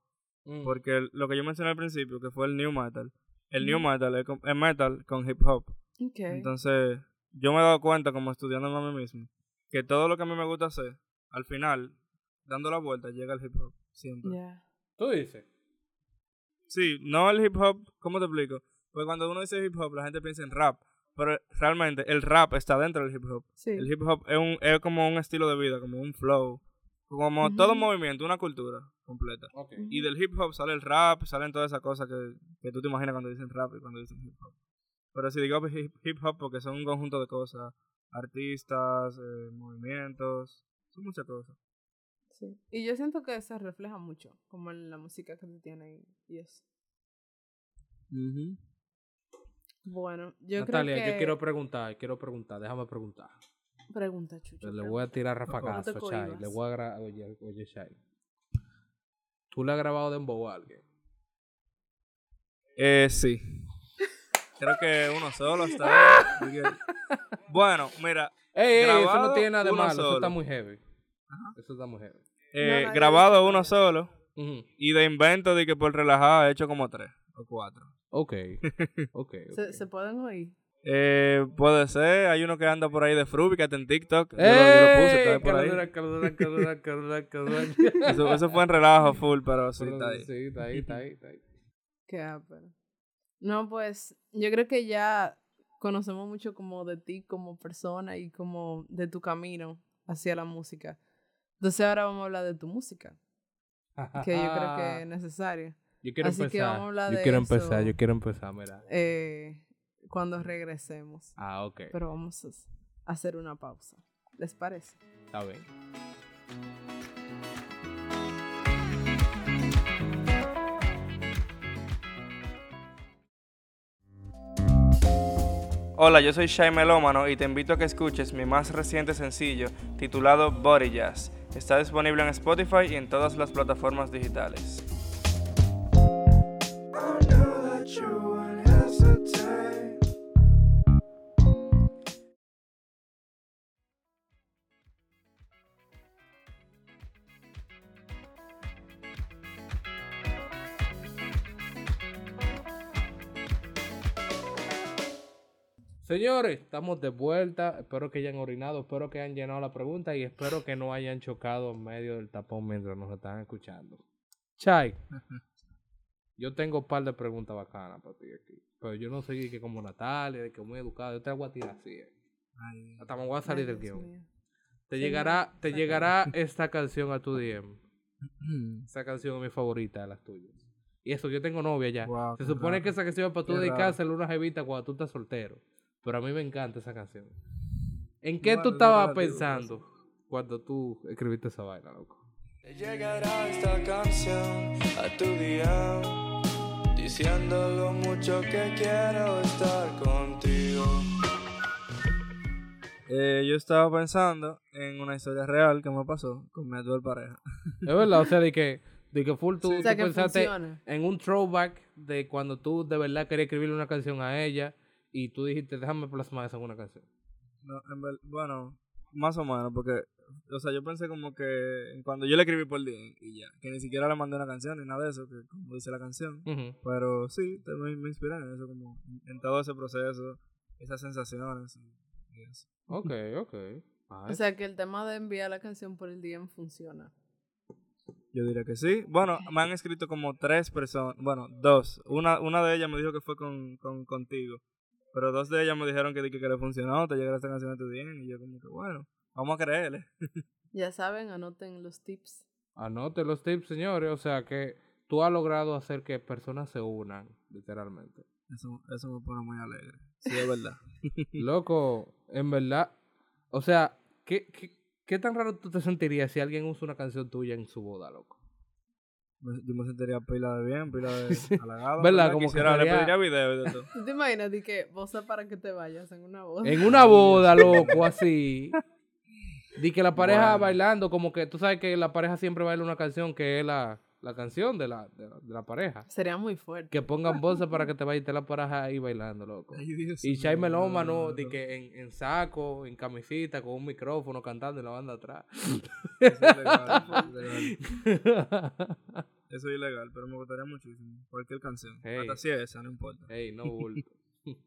Mm. Porque el- lo que yo mencioné al principio, que fue el new metal. El new metal es, metal con hip hop. Ok. Entonces, yo me he dado cuenta, como estudiándome a mí mismo, que todo lo que a mí me gusta hacer, al final, dando la vuelta, llega al hip hop. Siempre. Ya. Tú dices. Sí, no el hip hop, ¿cómo te explico? Porque cuando uno dice hip hop, la gente piensa en rap, pero realmente el rap está dentro del hip hop. Sí. El hip hop es, un, es como un estilo de vida, como un flow, como todo Ujú. movimiento, una cultura completa. Y del hip hop sale el rap, salen todas esas cosas que, que tú te imaginas cuando dicen rap y cuando dicen hip hop. Pero si digo hip, hip hop porque son un conjunto de cosas, artistas, eh, movimientos, son muchas cosas. Sí. Y yo siento que se refleja mucho, como en la música que tú tienes y, y eso. Bueno, yo Natalia, creo que... yo quiero preguntar, quiero preguntar, déjame preguntar. Pregunta, Chucho. Le voy a tirar rafagazo, cohibas. Le voy a gra- oye, oye, Shai. ¿Tú le has grabado de a alguien? Eh, sí. Creo que uno solo está. bueno, mira, Ey, ey, eso no tiene nada de malo, eso está muy heavy. Eso está muy heavy. eh, grabado uno solo y de invento de que por relajar he hecho como tres o cuatro. Ok, ok, ¿Se. ¿Se pueden oír? Eh, puede ser, hay uno que anda por ahí de Fruby que está en TikTok. Yo lo, puse, caludra. Eso, eso fue en relajo full, pero sí está ahí. Sí, está ahí, está ahí, está ahí. Qué ápero. No, pues yo creo que ya conocemos mucho como de ti como persona y como de tu camino hacia la música. Entonces ahora vamos a hablar de tu música, que yo creo que es necesario. Yo quiero Así que empezar. vamos a hablar yo de quiero eso. empezar, yo quiero empezar, mira. eh, cuando regresemos. Ah, ok. Pero vamos a hacer una pausa. ¿Les parece? Está bien. Hola, yo soy Shai Melómano y te invito a que escuches mi más reciente sencillo titulado Body Jazz. Está disponible en Spotify y en todas las plataformas digitales. Señores, estamos de vuelta. Espero que hayan orinado, espero que hayan llenado la pregunta y espero que no hayan chocado en medio del tapón mientras nos están escuchando. Chai, yo tengo un par de preguntas bacanas para ti aquí. Pero yo no soy que como Natalia, de que muy educado. Yo te voy a tirar así. eh. Hasta me voy a salir del guion. mío. Te llegará, te llegará esta canción a tu DM. Esa canción es mi favorita de las tuyas. Y eso, yo tengo novia ya. Wow, Se supone raro. que esa canción es para tú Qué dedicársela a una jevita cuando tú estás soltero. Pero a mí me encanta esa canción. ¿En qué Bueno, tú es estabas pensando cuando tú escribiste esa vaina, loco? Llegará esta canción a tu día diciendo lo mucho que quiero estar contigo. Eh, yo estaba pensando en una historia real que me pasó con mi actual pareja. Es verdad, o sea, de que, de que full tú, O sea, tú que pensaste funciona. en un throwback de cuando tú de verdad querías escribirle una canción a ella y tú dijiste, déjame plasmar eso en una canción. No, en ver- bueno, más o menos, porque, o sea, yo pensé como que cuando yo le escribí por DM y ya, que ni siquiera le mandé una canción ni nada de eso, que como dice la canción. Pero sí, te- me, me inspiré en eso, como en todo ese proceso, esas sensaciones y, y eso. Ok, ok. O sea que el tema de enviar la canción por el DM funciona. Yo diría que sí. Bueno, me han escrito como tres personas, bueno, dos. Una, una de ellas me dijo que fue con, con contigo, pero dos de ellas me dijeron que, que, que le funcionó, te llegará esta canción a tu DM y yo como que bueno, vamos a creerle. Ya saben, anoten los tips. Anote los tips, señores. O sea que tú has logrado hacer que personas se unan, literalmente. Eso, eso me pone muy alegre. Sí, es verdad. Loco, en verdad. O sea, ¿qué, qué, qué tan raro tú te sentirías si alguien usa una canción tuya en su boda, loco? Me- Yo me sentiría pila de bien, pila de halagado. ¿Verdad? Como que Quisiera, le sería- pediría video de todo. ¿Tú te imaginas de que vos para que te vayas en una boda? En una boda, loco, así. Di que la pareja Bueno. bailando, como que tú sabes que la pareja siempre baila una canción que es la, la canción de la, de la, de la pareja. Sería muy fuerte. Que pongan voces para que te vaya y te la pareja ahí bailando, loco. Ay, Dios Y mío, Melómano, no, no. que en, en saco, en camisita, con un micrófono cantando y la banda atrás. Eso es ilegal, eso es ilegal. Eso es ilegal, pero me gustaría muchísimo. Cualquier canción. Hey. Hasta si es esa, no importa. Ey, no bulto.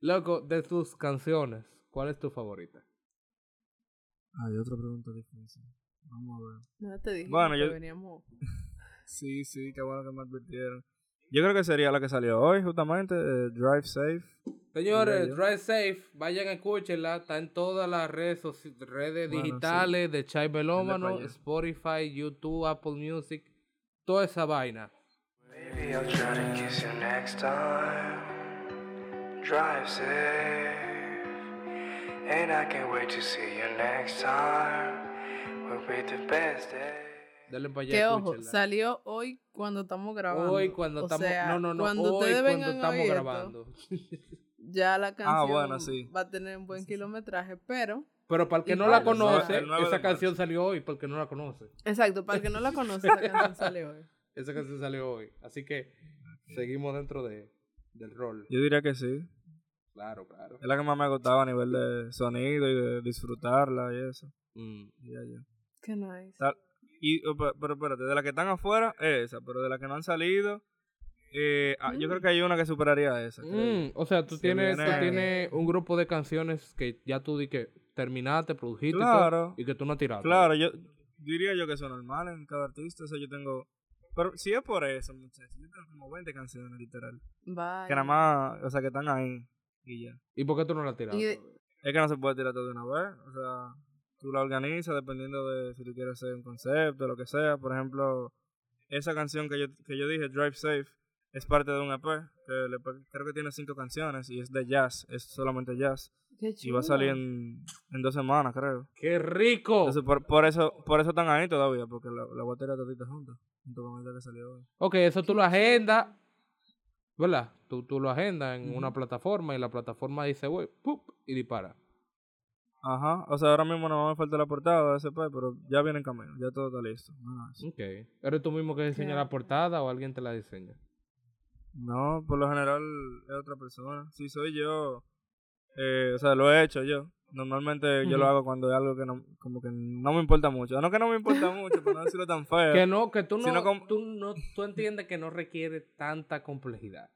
Loco, de tus canciones, ¿cuál es tu favorita? Hay otra pregunta difícil. Vamos a ver. No te dije Bueno, que yo- veníamos. Sí, sí, qué bueno que me advirtieron. Yo creo que sería la que salió hoy, justamente, eh, Drive Safe. Señores. Drive Safe, vayan a escúchenla, está en todas las redes, redes Bueno, sí. digitales de Chai allá. Spotify, YouTube, Apple Music, toda esa vaina. Maybe I'll try to kiss you next time. Drive safe. And I can't wait to see you next time. Will be the best day. Dale para allá, Que ojo, salió hoy cuando estamos grabando. Hoy cuando O estamos, sea, no, no, no, cuando hoy ustedes cuando estamos esto, grabando. ya la canción Ah, bueno, sí. va a tener un buen kilometraje, pero Pero para el que Y no la conoce, esa canción salió hoy, para el que no la conoce. exacto, para el que no la conoce, esa canción sale hoy. Esa canción salió hoy. Así que seguimos dentro de, del rol. Yo diría que sí. Claro, claro. Es la que más me ha gustado a nivel de sonido y de disfrutarla y eso. Mm. Diría yo. Qué nice. Tal- Y, oh, pe- pero espérate, de las que están afuera, es esa, pero de las que no han salido, eh, ah, yo creo que hay una que superaría a esa. Mm, o sea, tú tienes, tú viene- tienes un grupo de canciones que ya tú di que terminaste, produjiste y todo, Claro. y que tú no has tirado. Claro, yo diría yo que eso es normal en cada artista, o sea, yo tengo... Pero si es por eso, muchachos, yo tengo como 20 canciones, literal. Bye. Que nada más, o sea, que están ahí y ya. ¿Y por qué tú no la has tirado? Y de- todavía? Es que no se puede tirar todo de una vez, o sea, tú la organizas dependiendo de si tú quieres hacer un concepto, lo que sea. Por ejemplo, esa canción que yo, que yo dije, Drive Safe, es parte de un EP, que le- creo que tiene cinco canciones y es de jazz, es solamente jazz. Qué Y va a salir en, en dos semanas, creo. ¡Qué rico! Entonces, por, por eso por eso están ahí todavía, porque la, la voy a tirar todita juntas, junto con esta que salió hoy. Ok, eso tú lo agendas, ¿verdad? Tú, tú lo agendas en una plataforma y la plataforma dice, güey, ¡pup! y dispara. Ajá, o sea, ahora mismo no me falta la portada de ese EP, pero ya viene en camino, ya todo está listo. Ok. ¿Eres tú mismo que diseña la Claro. portada o alguien te la diseña? No, por lo general es otra persona. Si soy yo, eh, o sea, lo he hecho yo. Normalmente yo lo hago cuando es algo que no, como que no me importa mucho. No que no me importa mucho, por no decirlo tan feo. Que no, que tú no, como- tú no, tú entiendes que no requiere tanta complejidad.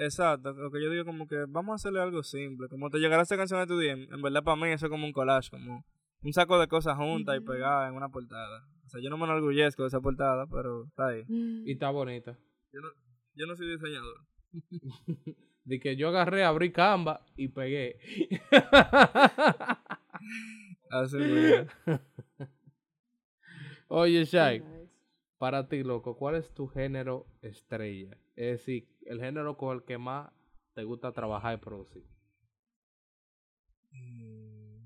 Exacto, lo que yo digo como que vamos a hacerle algo simple. Como te llegará esta canción a tu DM, en verdad para mí eso es como un collage, como un saco de cosas juntas y pegadas en una portada. O sea, yo no me enorgullezco de esa portada, pero está ahí. Y está bonita. Yo no, yo no soy diseñador. De que yo agarré, abrí Canva y pegué. Así. Oye, Shai, para ti, loco, ¿cuál es tu género estrella? Es decir, el género con el que más te gusta trabajar y producir.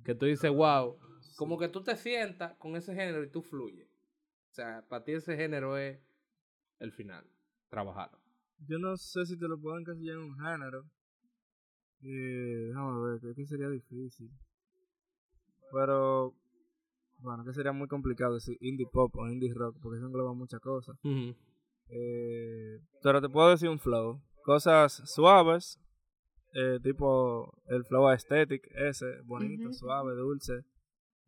Que tú dices, wow, como que tú te sientas con ese género y tú fluyes. O sea, para ti ese género es el final. Trabajarlo. Yo no sé si te lo puedo encasillar en un género. Eh, déjame ver, creo que sería difícil. Pero, bueno, que sería muy complicado decir indie pop o indie rock, porque eso engloba muchas cosas. Ujú. Eh, pero te puedo decir un flow. Cosas suaves, eh, tipo el flow aesthetic, ese, bonito, suave, dulce,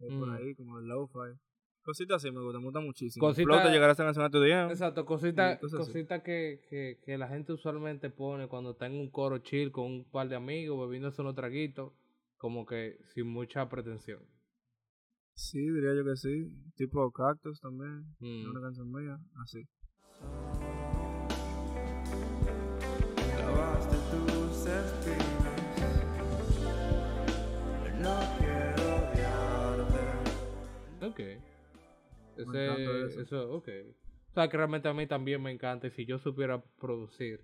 eh, por Mm. ahí, como el lo-fi. Cositas así me gustan, me gustan muchísimo. Cosita- Flow te llegará a esta canción a tu DM. Exacto, cositas cosita que, que, que la gente usualmente pone cuando está en un coro chill con un par de amigos, bebiéndose unos traguitos, como que sin mucha pretensión. Sí, diría yo que sí. Tipo Cactus también. Mm. Una canción mía, así. Ok. Ese, eso. eso, ok. O sea, que realmente a mí también me encanta. Y si yo supiera producir,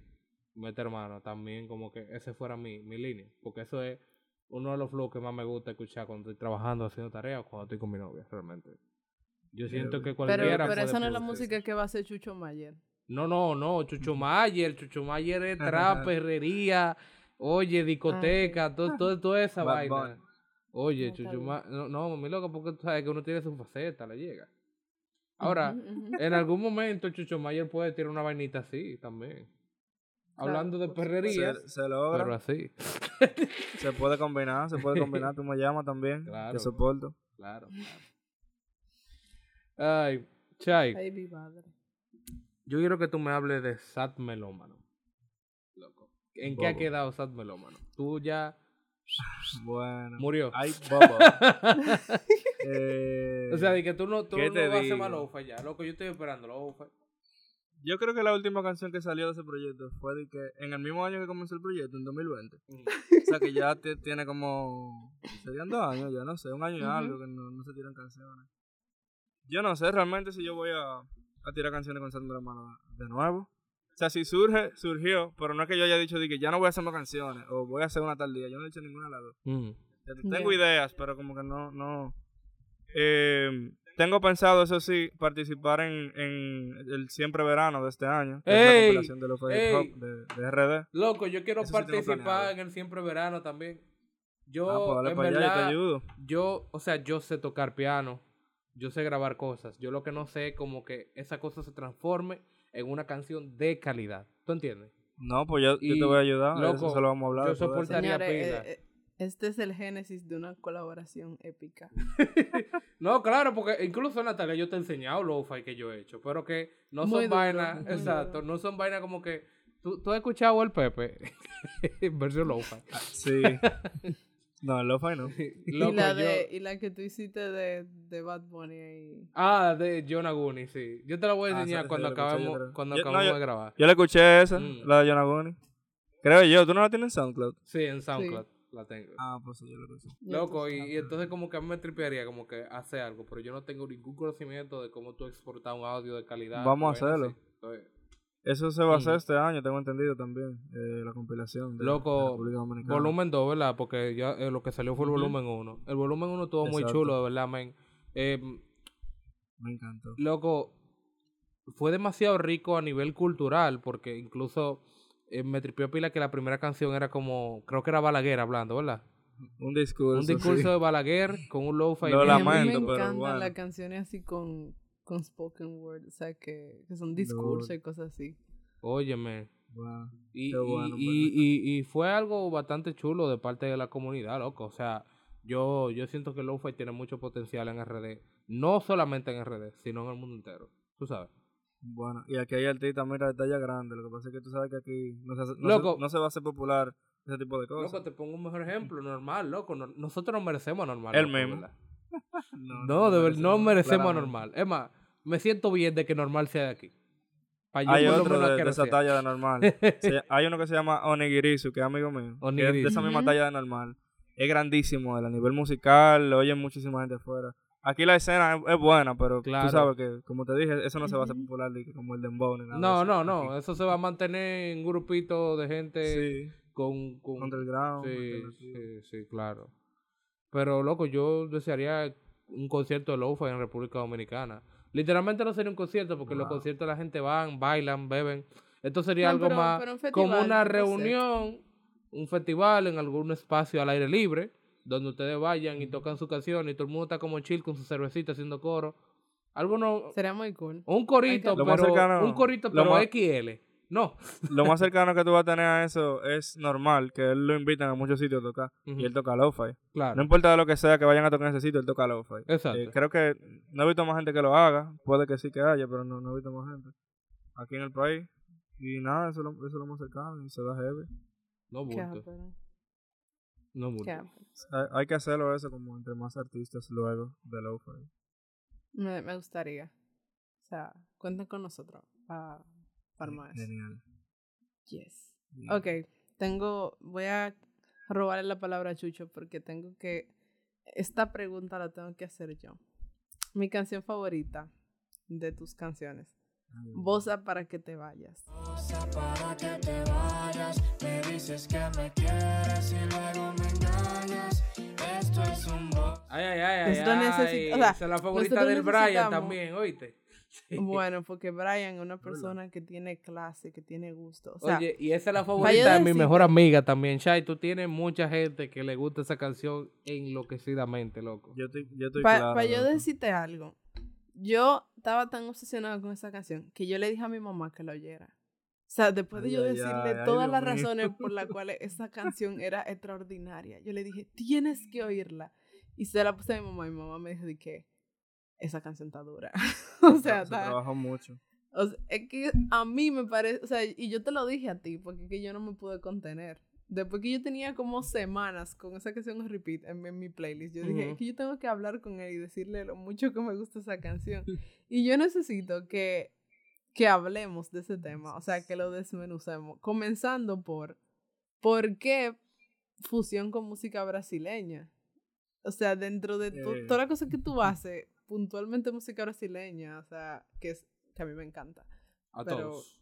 meter mano, también como que ese fuera mi, mi línea. Porque eso es uno de los flows que más me gusta escuchar cuando estoy trabajando, haciendo tareas, o cuando estoy con mi novia, realmente. Yo siento que Pero, cualquiera pero puede esa no es la música que va a hacer Chucho Mayer. No, no, no, Chucho Mayer, Chucho Mayer es trap, herrería, oye, discoteca, todo, todo, toda esa Bad vaina. Oye, Chucho. Mayer, no, no, mi loco, porque tú sabes que uno tiene su faceta, le llega. Ahora, en algún momento Chucho Mayer puede tirar una vainita así también. Hablando de por perrerías, Se, se logra. pero así. Se puede combinar, se puede combinar. Tú me llamas también. Claro. Te soporto. Claro, claro. Ay, Chay, Ay, mi madre. yo quiero que tú me hables de Sad Melómano. Loco. ¿En qué ha quedado Sad Melómano? Tú ya Bueno. murió. Ay, bobo. Eh, O sea, de que tú no, tú ¿qué no te vas a hacer más lofa ya. Loco, yo estoy esperando lofa. yo creo que la última canción que salió de ese proyecto fue de que en el mismo año que comenzó el proyecto, en 2020. O sea, que ya tiene como. Serían dos años, ya no sé, un año y algo que no, no se tiran canciones. Yo no sé realmente si yo voy a, a tirar canciones con Sandra Mano de nuevo. O sea, si surge, surgió, pero no es que yo haya dicho de que ya no voy a hacer más canciones o voy a hacer una tal día. Yo no he dicho ninguna de las dos. Mm. Tengo ideas, pero como que no, no. Eh, tengo pensado, eso sí, participar en, en el Siempre Verano de este año. Que es la ¡Ey! compilación de los Hip ¡Ey! De, de RD. Loco, yo quiero Eso participar en el Siempre Verano también. Yo, ah, pues dale en para allá y te verdad, ayudo. yo, o sea, yo sé tocar piano, yo sé grabar cosas. Yo lo que no sé es como que esa cosa se transforme en una canción de calidad. ¿Tú entiendes? No, pues yo, te voy a ayudar. loco, eso se lo vamos a hablar. yo eso. soportaría Señores, eh, eh, este es el génesis de una colaboración épica. No, claro, porque incluso Natalia, yo te he enseñado lo fi que yo he hecho, pero que no Muy son duro, vainas, exacto, duro. no son vainas como que. ¿Tú, tú has escuchado el Pepe? en versión lo-fi. Sí. no, lo-fi no. y, la yo- de, y la que tú hiciste de, de Bad Bunny ahí. Ah, de John Aguni, sí. Yo te la voy a Ah, enseñar cuando la yo acabemos, cuando Yo- no, yo- de grabar. Yo le escuché esa, Mm. la de John Agoni. Creo yo, ¿tú no la tienes en SoundCloud? Sí, en SoundCloud la tengo. Ah, pues sí, yo la escuché. Loco, y, entonces como que a mí me tripearía como que hacer algo, pero yo no tengo ningún conocimiento de cómo tú exportar un audio de calidad. Vamos a hacerlo. así. Entonces, Eso se va a hacer Mm. este año, tengo entendido también, eh, la compilación de, Loco, de República Dominicana. Volumen 2, ¿verdad? Porque ya eh, lo que salió fue el volumen 1. El volumen 1 estuvo muy chulo, de verdad, men. Eh, Me encantó. loco, fue demasiado rico a nivel cultural, porque incluso eh, me tripió pila que la primera canción era como, creo que era Balaguer hablando, ¿verdad? Un discurso. un discurso sí. de Balaguer con un low-fi. Lo bien- Y a mí me lamento, pero encantan bueno. las canciones así con, con spoken word, o sea, que, que son discursos Lord. y cosas así. Óyeme. Wow. Y, Qué bueno, y, pues. y, y, y fue algo bastante chulo de parte de la comunidad, loco. O sea, yo, yo siento que Lo-Fi tiene mucho potencial en RD. No solamente en RD, sino en el mundo entero. Tú sabes. Bueno, y aquí hay artistas, mira, de talla grande. Lo que pasa es que tú sabes que aquí no se, hace- no Loco. se, no se va a hacer popular ese tipo de cosas. Loco, te pongo un mejor ejemplo. Normal, loco. no- nosotros nos merecemos normal. El loco, mismo. No, No, de verdad, no merecemos claramente. normal. Es más, me siento bien de que normal sea de aquí. Hay otro de, esa sea. talla de normal. Se- hay uno que se llama Onigirisu, que es amigo mío. que es de Onigirisu. esa misma talla de normal. Es grandísimo él, a nivel musical, lo oye muchísima gente afuera. Aquí la escena es, es buena, pero Claro. tú sabes que, como te dije, eso no se va a hacer popular como el dembow ni nada No, no, no. Eso se va a mantener en un grupito de gente Sí, con, con, underground. Sí, sí, sí, claro. Pero, loco, yo desearía un concierto de lo en República Dominicana. Literalmente no sería un concierto porque en los Wow. conciertos la gente van, bailan, beben. Esto sería No, algo pero- más pero un como festival, una reunión, un festival en algún espacio al aire libre, donde ustedes vayan y tocan su canción y todo el mundo está como chill con su cervecita haciendo coro. Algo no... Sería muy cool. Un corito, pero... cercano- un corito, lo pero más- XL. No. Lo más cercano que tú vas a tener a eso es normal, que él lo invitan a muchos sitios a tocar. Y él toca lo-fi. Claro. No importa de lo que sea que vayan a tocar en ese sitio, él toca lo-fi. Exacto. Eh, creo que no he visto más gente que lo haga. Puede que sí que haya, pero no, no he visto más gente. Aquí en el país. Y nada, eso, es lo- eso es lo más cercano. Y se da heavy. No bulto. No bulto. Hay, hay que hacerlo eso como entre más artistas luego de lo-fi. Me, me gustaría. O sea, cuenten con nosotros para armar eso. Genial. Yes. Ok, tengo, voy a robarle la palabra a Chucho porque tengo que, esta pregunta la tengo que hacer yo. Mi canción favorita de tus canciones. Bosa para que te vayas. para que te vayas. Me dices que me quieres y luego me engañas. Esto es un bo- Ay, ay, ay, ay. Ay. necesitamos- o sea, Esa es la favorita del Brian también, oíste. Sí. Bueno, porque Brian es una persona que tiene clase, que tiene gusto. O sea, Oye, y esa es la favorita de mi mejor amiga también, Shai. Tú tienes mucha gente que le gusta esa canción enloquecidamente, loco. Yo estoy, yo estoy para claro. yo decirte algo, yo estaba tan obsesionada con esa canción que yo le dije a mi mamá que la oyera. O sea, después de Ay, yo ay, decirle ay, todas las mío. razones por las cuales esa canción era extraordinaria, yo le dije, tienes que oírla. Y se la puse a mi mamá y mi mamá me dijo de que esa canción está dura. o sea, Se está, trabajó mucho. o sea, es que a mí me parece, o sea, y yo te lo dije a ti, porque es que yo no me pude contener. Después que yo tenía como semanas con esa canción repeat en, en mi playlist, yo dije, es que yo tengo que hablar con él y decirle lo mucho que me gusta esa canción. y yo necesito que, que hablemos de ese tema, o sea, que lo desmenucemos. Comenzando por, ¿por qué fusión con música brasileña? O sea, dentro de to- Eh. toda la cosa que tú haces, puntualmente música brasileña, o sea, que, es, que a mí me encanta. A pero- todos.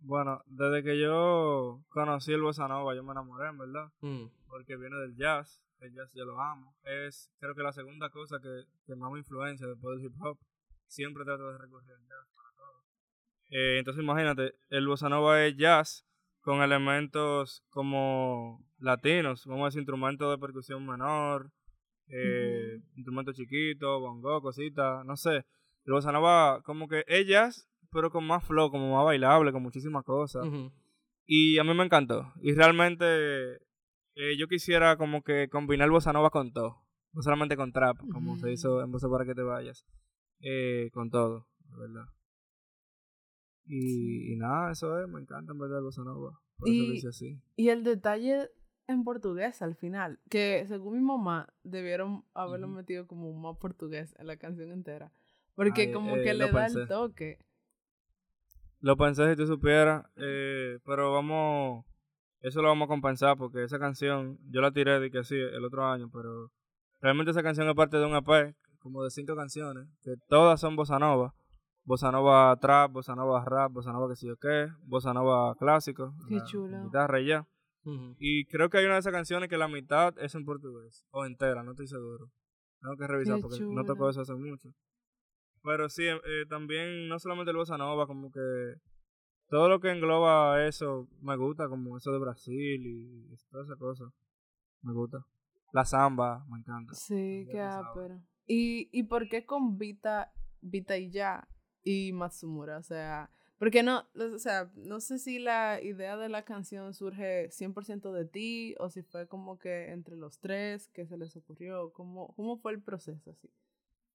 Bueno, desde que yo conocí el bossa nova, yo me enamoré, en verdad. Mm. Porque viene del jazz. El jazz yo lo amo. Es, creo que la segunda cosa que, que más me influencia después del hip hop. Siempre trato de recurrir al jazz para todo. Eh, entonces imagínate, el bossa nova es jazz con elementos como latinos, vamos a decir instrumentos de percusión menor, eh, instrumentos chiquitos, bongo, cositas, no sé. El bossa nova como que jazz, pero con más flow, como más bailable, con muchísimas cosas. Y a mí me encantó. Y realmente eh, yo quisiera como que combinar bossa nova con todo. No solamente con trap, como se hizo en Bossa para que te vayas. Eh, con todo, de verdad. Y, y nada, eso es, me encanta en verdad el bossa nova. Por eso lo hice así. Y el detalle en portugués al final, que según mi mamá debieron haberlo metido como más portugués en la canción entera. Porque Ay, como eh, que le da el toque. Lo pensé si tú supieras, eh, pero vamos, eso lo vamos a compensar porque esa canción, yo la tiré de que sí, el otro año, pero realmente esa canción es parte de un EP, como de cinco canciones, que todas son bossa nova. Bossa nova trap, bossa nova rap, bossa nova que sé yo qué, bossa nova clásico. Qué la chulo. Guitarra y ya. Y creo que hay una de esas canciones que la mitad es en portugués, o entera, no estoy seguro. Tengo que revisar Qué porque no tocó eso hace mucho. Pero sí, eh, eh, también no solamente el bossa nova, como que todo lo que engloba eso me gusta, como eso de Brasil y toda esa cosa. Me gusta. La samba, me encanta. Sí, qué ápero. ¿Y, ¿Y por qué con Vita, Vita y ya y Matsumura? O sea, porque no, o sea, no sé si la idea de la canción surge 100% de ti o si fue como que entre los tres que se les ocurrió. ¿Cómo, cómo fue el proceso así?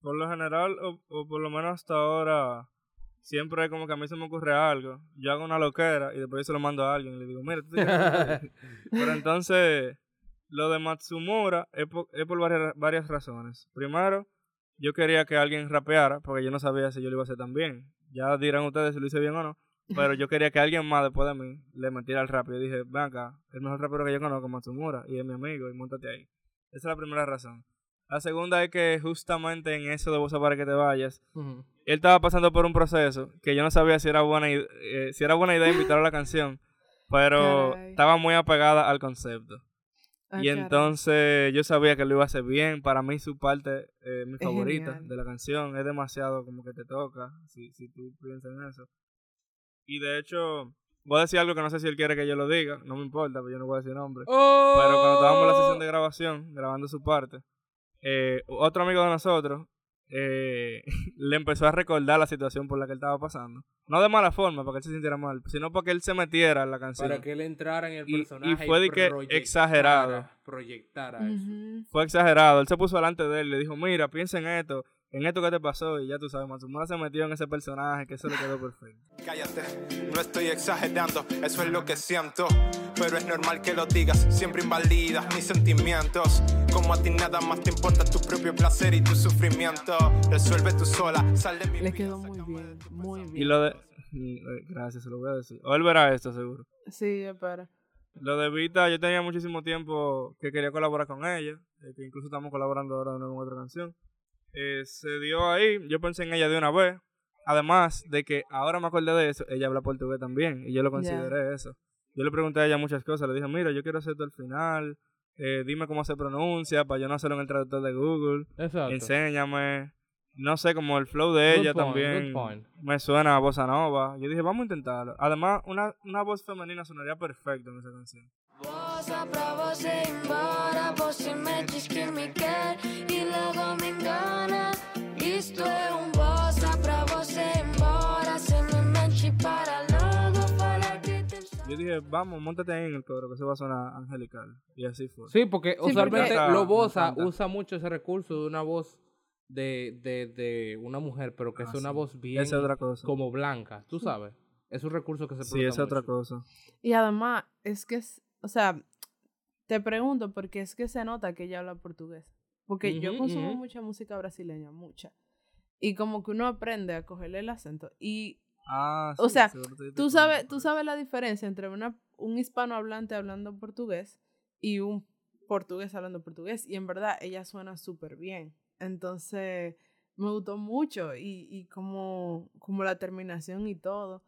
Por lo general, o, o por lo menos hasta ahora, siempre es como que a mí se me ocurre algo. Yo hago una loquera y después yo se lo mando a alguien y le digo, mira, tú Pero entonces, lo de Matsumura es por, es por varias, varias razones. Primero, yo quería que alguien rapeara, porque yo no sabía si yo lo iba a hacer tan bien. Ya dirán ustedes si lo hice bien o no. Pero yo quería que alguien más después de mí le metiera el rap. Y yo dije, ven acá, el mejor rapero que yo conozco es Matsumura y es mi amigo y montate ahí. Esa es la primera razón. La segunda es que justamente en eso de Bosa para que te vayas, él estaba pasando por un proceso que yo no sabía si era buena, eh, si era buena idea invitarlo a la canción, pero Caray. estaba muy apegada al concepto. Ah, y entonces yo sabía que lo iba a hacer bien. Para mí su parte eh, mi Es favorita genial. de la canción. Es demasiado como que te toca, si, si tú piensas en eso. Y de hecho, voy a decir algo que no sé si él quiere que yo lo diga. No me importa, pero yo no voy a decir nombre. Oh. Pero cuando estábamos en la sesión de grabación, grabando su parte, eh, otro amigo de nosotros eh, le empezó a recordar la situación por la que él estaba pasando. No de mala forma, para que él se sintiera mal, sino para que él se metiera en la canción. Para que él entrara en el Y- y personaje. fue de que proyectara- exagerado. Proyectara eso. Ujú. Fue exagerado. Él se puso delante de él y le dijo, mira, piensa en esto, en esto que te pasó. Y ya tú sabes, Matsumura se metió en ese personaje, que eso le quedó perfecto. Cállate, no estoy exagerando, eso es lo que siento. Pero es normal que lo digas, siempre invalidas mis sentimientos. Como a ti nada más te importa tu propio placer y tu sufrimiento. Resuelve tú sola, sal de mi Le vida, quedó muy saca bien, muy bien. Y lo de... eh, Gracias, se lo voy a decir. O él verá esto, seguro. Sí, espera. Lo de Vita, yo tenía muchísimo tiempo que quería colaborar con ella, eh, que incluso estamos colaborando ahora de nuevo en otra canción. Eh, se dio ahí, yo pensé en ella de una vez. Además de que ahora me acordé de eso, ella habla portugués también, y yo lo consideré eso. Yo le pregunté a ella muchas cosas, le dije, mira, yo quiero hacer esto al final, eh, dime cómo se pronuncia, para yo no hacerlo en el traductor de Google, Exacto. enséñame. No sé, como el flow de Good ella point, también me suena a bossa nova. Yo dije, vamos a intentarlo. Además, una, una voz femenina sonaría perfecto en esa canción. Embora, você me engana. Isto é um Yo dije, vamos, montate ahí en el coro, que eso va a sonar angelical. Y así fue. Sí, porque porque- usualmente Me encanta, lo me Bosa encanta. usa mucho ese recurso de una voz de, de, de una mujer, pero que Ah, es una sí. voz bien Esa es otra cosa. como blanca, tú sabes. Es un recurso que se Sí, esa es otra cosa. Y además, es que, es, o sea, te pregunto porque es que se nota que ella habla portugués. Porque yo consumo mucha música brasileña, mucha. Y como que uno aprende a cogerle el acento. Y Ah, O sí, sea, te diste tú sabes, tú sabes la diferencia entre una, un hispanohablante hablando portugués y un portugués hablando portugués. Y en verdad, ella suena súper bien. Entonces, me gustó mucho. Y, y como, como la terminación y todo.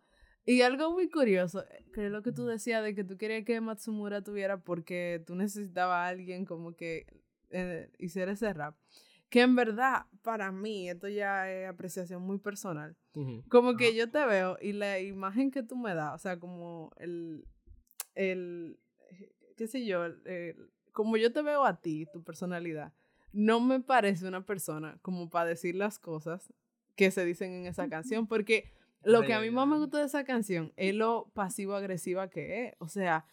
Y algo muy curioso, que es lo que tú decías de que tú querías que Matsumura tuviera porque tú necesitabas a alguien como que eh, hiciera ese rap. Que en verdad, para mí, esto ya es apreciación muy personal. Ujú. Como que yo te veo y la imagen que tú me das, o sea, como el, el, qué sé yo, el- el- como yo te veo a ti, tu personalidad, no me parece una persona como para decir las cosas que se dicen en esa canción, porque lo que a mí más me gusta de esa canción es lo pasivo-agresiva que es, o sea,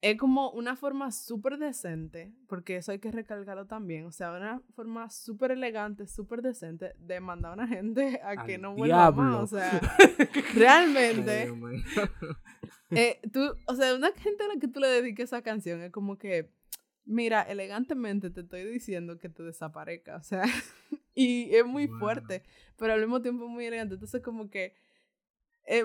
es como una forma súper decente, porque eso hay que recalcarlo también, o sea, una forma súper elegante, súper decente de mandar a una gente a que no vuelva más, o sea, realmente, eh, tú, o sea, una gente a la que tú le dediques esa canción es como que, mira, elegantemente te estoy diciendo que te desaparezca, o sea, y es muy Wow. fuerte, pero al mismo tiempo muy elegante, entonces como que eh,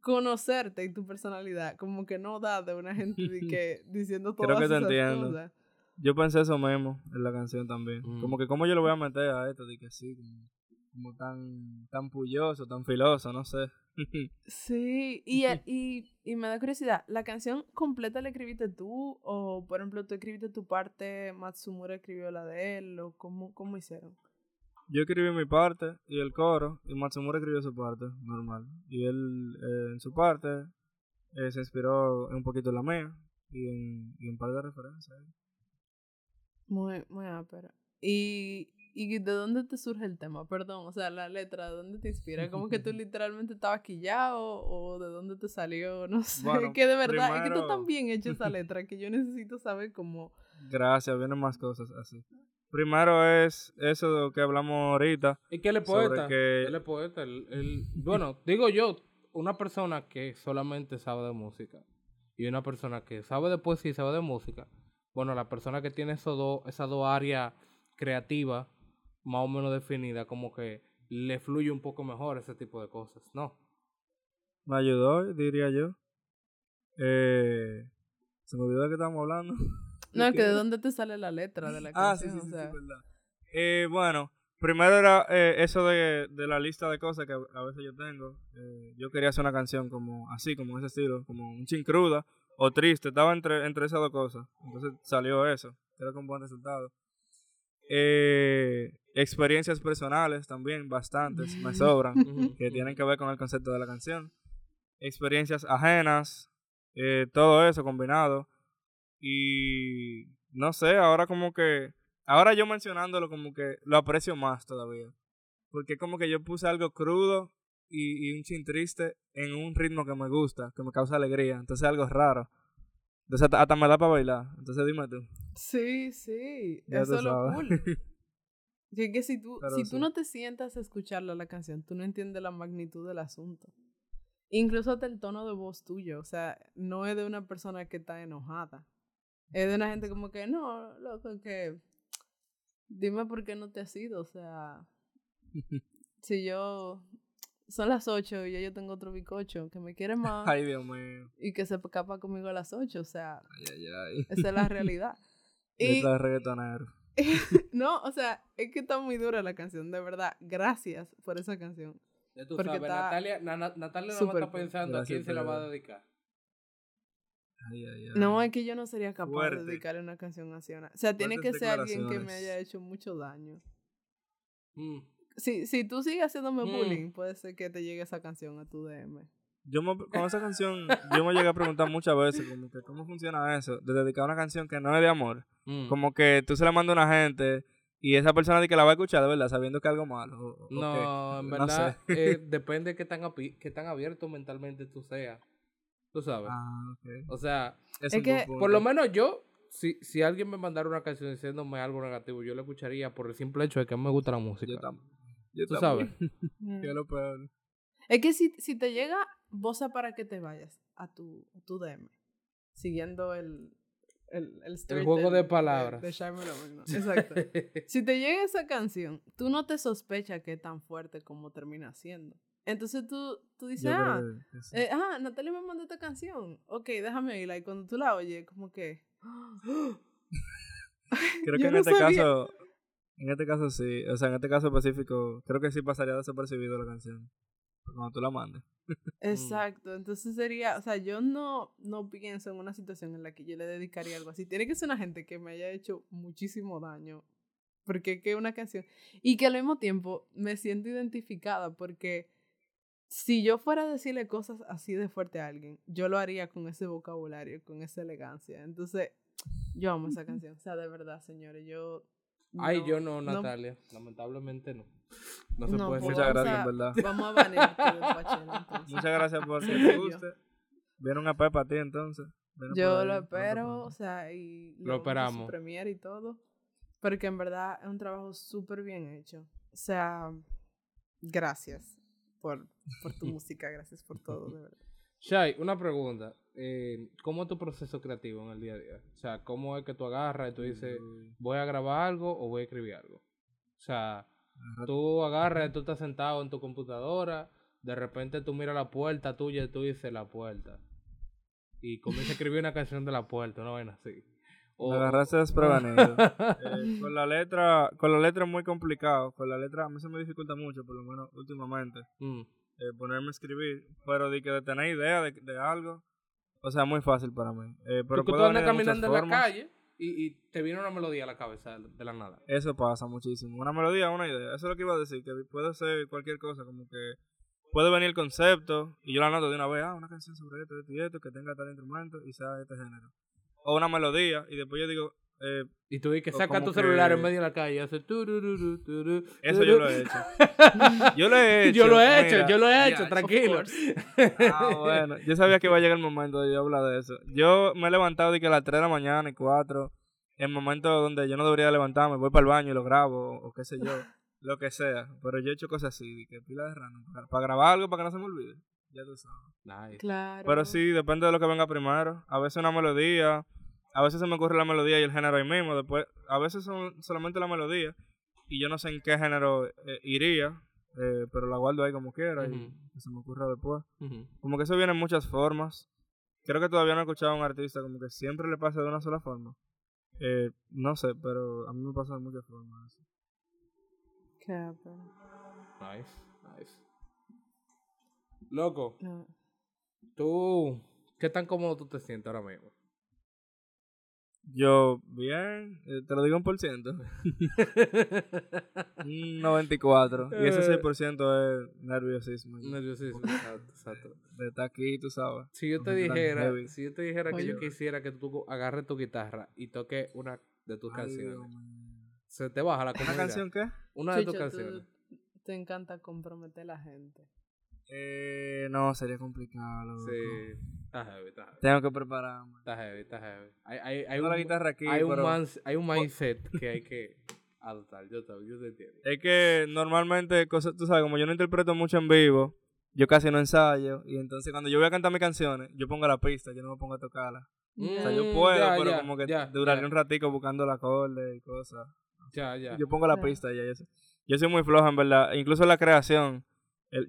conocerte y tu personalidad, como que no da de una gente de que, diciendo Creo todas que te esas entiendo. cosas. Yo pensé eso mismo en la canción también. Mm. Como que cómo yo le voy a meter a esto, de que sí, como, como tan, tan pulloso, tan filoso, no sé. Sí, y, eh, y, y me da curiosidad, ¿la canción completa la escribiste tú? O, por ejemplo, tú escribiste tu parte, Matsumura escribió la de él, o cómo, cómo hicieron? Yo escribí mi parte y el coro, y Matsumura escribió su parte, normal. Y él eh, en su parte eh, se inspiró un poquito en la mía y en, y en un par de referencias. Muy, muy ápera. ¿Y, ¿Y de dónde te surge el tema? Perdón, o sea, la letra, ¿de dónde te inspira? ¿Como que tú literalmente estabas quillado o de dónde te salió? No sé, Bueno, que de verdad, es que tú tan bien hecho esa letra que yo necesito saber cómo... Gracias, vienen más cosas así. Primero es eso de lo que hablamos ahorita. Y que él es poeta. que- Él es poeta. él- él- bueno, digo yo, una persona que solamente sabe de música y una persona que sabe de poesía y sabe de música. Bueno, la persona que tiene esos dos, esas dos áreas creativas más o menos definidas, como que le fluye un poco mejor ese tipo de cosas, ¿no? Me ayudó, diría yo. Eh, se me olvidó de qué estábamos hablando. No, que de dónde te sale la letra de la Ah, canción, sí, sí, o sí, verdad. Eh, bueno, primero era eh, eso de, de la lista de cosas que a, veces yo tengo. Eh, yo quería hacer una canción como así, como ese estilo, como un chin cruda, o triste, estaba entre, entre esas dos cosas. Entonces salió eso, creo que un buen resultado. Eh, experiencias personales también, bastantes, me sobran, que tienen que ver con el concepto de la canción. Experiencias ajenas, eh, todo eso combinado. Y no sé, ahora como que, ahora yo mencionándolo como que lo aprecio más todavía. Porque como que yo puse algo crudo y, y un chin triste en un ritmo que me gusta, que me causa alegría. Entonces algo raro. Entonces hasta, me da para bailar. Entonces dime tú. Sí, sí. Ya Eso es lo cool. Y es que si tú, Pero si sí. tú no te sientas a escucharla la canción, tú no entiendes la magnitud del asunto. Incluso hasta el tono de voz tuyo. O sea, no es de una persona que está enojada. Es de una gente como que, no, loco, que dime por qué no te has ido. O sea, si yo son las 8 y ya yo tengo otro bicocho que me quiere más Ay, Dios mío. y que se escapa conmigo a las 8. O sea, Ay, ay, ay. esa es la realidad. y, reggaetonero. no, o sea, es que está muy dura la canción, de verdad. Gracias por esa canción. Ya tú Porque sabes, Natalia, na- na- Natalia no está cool. pensando a quién se la va a dedicar. Ay, ay, ay. No, es que yo no sería capaz Fuerte. de dedicarle una canción así. a una- O sea, tiene que ser alguien que me haya hecho mucho daño. Mm. Si, si tú sigues haciéndome Mm. bullying, puede ser que te llegue esa canción a tu DM. Yo me- con esa canción, yo me llegué a preguntar muchas veces como que cómo funciona eso, de dedicar una canción que no es de amor. Mm. Como que tú se la mandas a una gente y esa persona dice que la va a escuchar, de verdad, sabiendo que es algo malo. o- o- o No, en verdad, sé. eh, depende de qué tan, qué tan abierto mentalmente tú seas. Tú sabes. Ah, ok. O sea, Es que, por lo menos yo, si, si alguien me mandara una canción diciéndome algo negativo, yo la escucharía por el simple hecho de que me gusta la música. Yo tam- yo Tú también. sabes. Mm. Es lo peor. Es que si, si te llega, bosa para que te vayas a tu, a tu DM. Siguiendo el, el, el, El juego de palabras. De, ¿no? Exacto. si te llega esa canción, tú no te sospechas que es tan fuerte como termina siendo. Entonces tú, tú dices, creo ah, eh, ah, Natalia me mandó esta canción. Ok, déjame oírla. Y cuando tú la oyes, como que. Creo yo que en no este sabía. caso, en este caso sí, o sea, en este caso específico, creo que sí pasaría desapercibido la canción. Cuando tú la mandes. Exacto, entonces sería, o sea, yo no, no pienso en una situación en la que yo le dedicaría algo así. Tiene que ser una gente que me haya hecho muchísimo daño, porque es que una canción, y que al mismo tiempo me siento identificada, porque si yo fuera a decirle cosas así de fuerte a alguien, yo lo haría con ese vocabulario, con esa elegancia. Entonces, yo amo esa canción, o sea, de verdad, señores, yo... Ay, yo no, Natalia. Lamentablemente no. No se no, puede pues. Muchas gracias, a- en verdad. Vamos a banearte. Muchas gracias por Sí, te yo. guste. Vieron a Pepa a ti entonces. Vieron Yo lo espero, o sea, y Lo su esperamos. premiere y todo, porque en verdad es un trabajo súper bien hecho. O sea, gracias por, por tu música, gracias por todo, de verdad. Shai, una pregunta. Eh, ¿Cómo es tu proceso creativo en el día a día? O sea, ¿cómo es que tú agarras y tú dices, voy a grabar algo o voy a escribir algo? O sea, tú agarras, tú estás sentado en tu computadora, de repente tú miras la puerta tuya y tú dices la puerta. Y comienza a escribir una canción de la puerta, una vaina así. Me agarraste desprevenido. Eh, con la letra, con la letra es muy complicado. Con la letra a mí se me dificulta mucho, por lo menos últimamente, Mm. eh, ponerme a escribir. Pero de que de tener idea de, de algo, o sea, muy fácil para mí. Eh, pero Porque tú andas caminando en la calle y, y te viene una melodía a la cabeza de de la nada. Eso pasa muchísimo. Una melodía, una idea. Eso es lo que iba a decir, que puede ser cualquier cosa, como que puede venir el concepto y yo la anoto de una vez, ah, una canción sobre esto, esto y esto, que tenga tal instrumento y sea de este género. O una melodía y después yo digo, eh, Y tú dices que saca tu celular que- en medio de la calle y hace turururu, eso yo lo he hecho. Yo lo he hecho. Yo lo he hecho, mira. yo lo he hecho, Ya, tranquilo. Ah, bueno. Yo sabía que iba a llegar el momento de yo hablar de eso. Yo me he levantado de que a las 3 de la mañana y 4, en momentos donde yo no debería levantarme, voy para el baño y lo grabo, o qué sé yo, lo que sea. Pero yo he hecho cosas así, de que pila de para, para grabar algo para que no se me olvide. Ya tú sabes. Nice. Claro. Pero sí, depende de lo que venga primero. A veces una melodía, a veces se me ocurre la melodía y el género ahí mismo. Después, a veces son solamente la melodía y yo no sé en qué género eh, iría, eh, pero la guardo ahí como quiera y Ujú. se me ocurre después. Como que eso viene en muchas formas. Creo que todavía no he escuchado a un artista como que siempre le pasa de una sola forma. Eh, no sé, pero a mí me pasa de muchas formas. Nice, nice. Loco, No. tú, ¿Qué tan cómodo tú te sientes ahora mismo? Yo, bien, eh, te lo digo en por ciento. Un 94. Y ese 6% es nerviosismo. Nerviosismo, exacto, exacto. De estar aquí, tú sabes. Si yo te dijera, si yo te dijera que yo quisiera que tú agarres tu guitarra y toques una de tus Ay, canciones, se te baja la ¿Una comunidad. canción qué? Una de tus tú- canciones. te encanta comprometer a la gente. Eh, no, sería complicado. loco. Sí, está heavy, está heavy. Tengo que prepararme. Está heavy, está heavy. Hay, hay, hay un, guitarra aquí, hay, un hay un mindset que hay que adoptar. Yo te, yo te entiendo. Es que normalmente, cosas, tú sabes, como yo no interpreto mucho en vivo, yo casi no ensayo. Y entonces cuando yo voy a cantar mis canciones, yo pongo la pista, yo no me pongo a tocarla. O sea, yo Mm, puedo, ya, pero ya, como que ya, duraría ya. un ratico buscando la acorde y cosas. Ya, ya. Yo pongo la pista y ya eso. Yo soy muy flojo, en verdad. Incluso en la creación.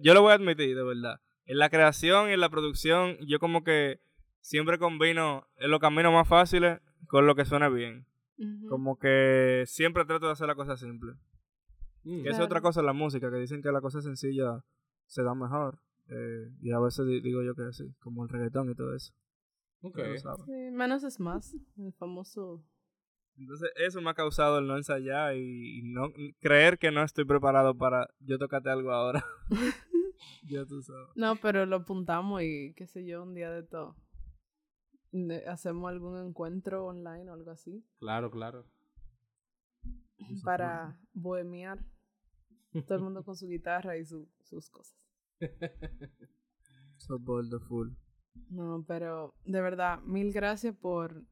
Yo lo voy a admitir, de verdad. En la creación y en la producción, yo como que siempre combino en los caminos más fáciles con lo que suene bien. Como que siempre trato de hacer la cosa simple. Mm. Que es otra cosa en la música, que dicen que la cosa sencilla se da mejor. eh, y a veces di- digo yo que sí, como el reggaetón y todo eso. Ok. Menos es más. El famoso. Entonces eso me ha causado el no ensayar y, y no creer que no estoy preparado para yo tocarte algo ahora. ya tú sabes. No, pero lo apuntamos y qué sé yo, un día de todo. Hacemos algún encuentro online o algo así Claro, claro. para bohemiar. Todo el mundo con su guitarra y su- sus cosas. So bold full. No, pero de verdad, mil gracias por,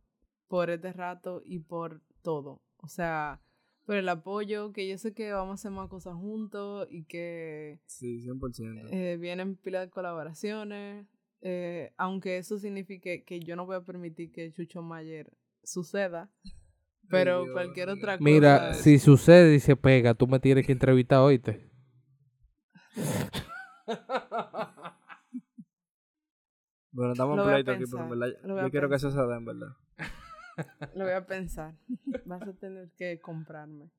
por este rato y por todo. O sea, por el apoyo, que yo sé que vamos a hacer más cosas juntos y que Sí, 100%. eh, vienen pila de colaboraciones. eh, aunque eso signifique que yo no voy a permitir que Chucho Mayer suceda. Pero Dios, cualquier otra cosa. Mira, si sucede y se pega, tú me tienes que entrevistar oíste. Bueno, estamos a pleito aquí, pero en verdad yo quiero que eso se dé, en verdad. Lo voy a pensar. Vas a tener que comprarme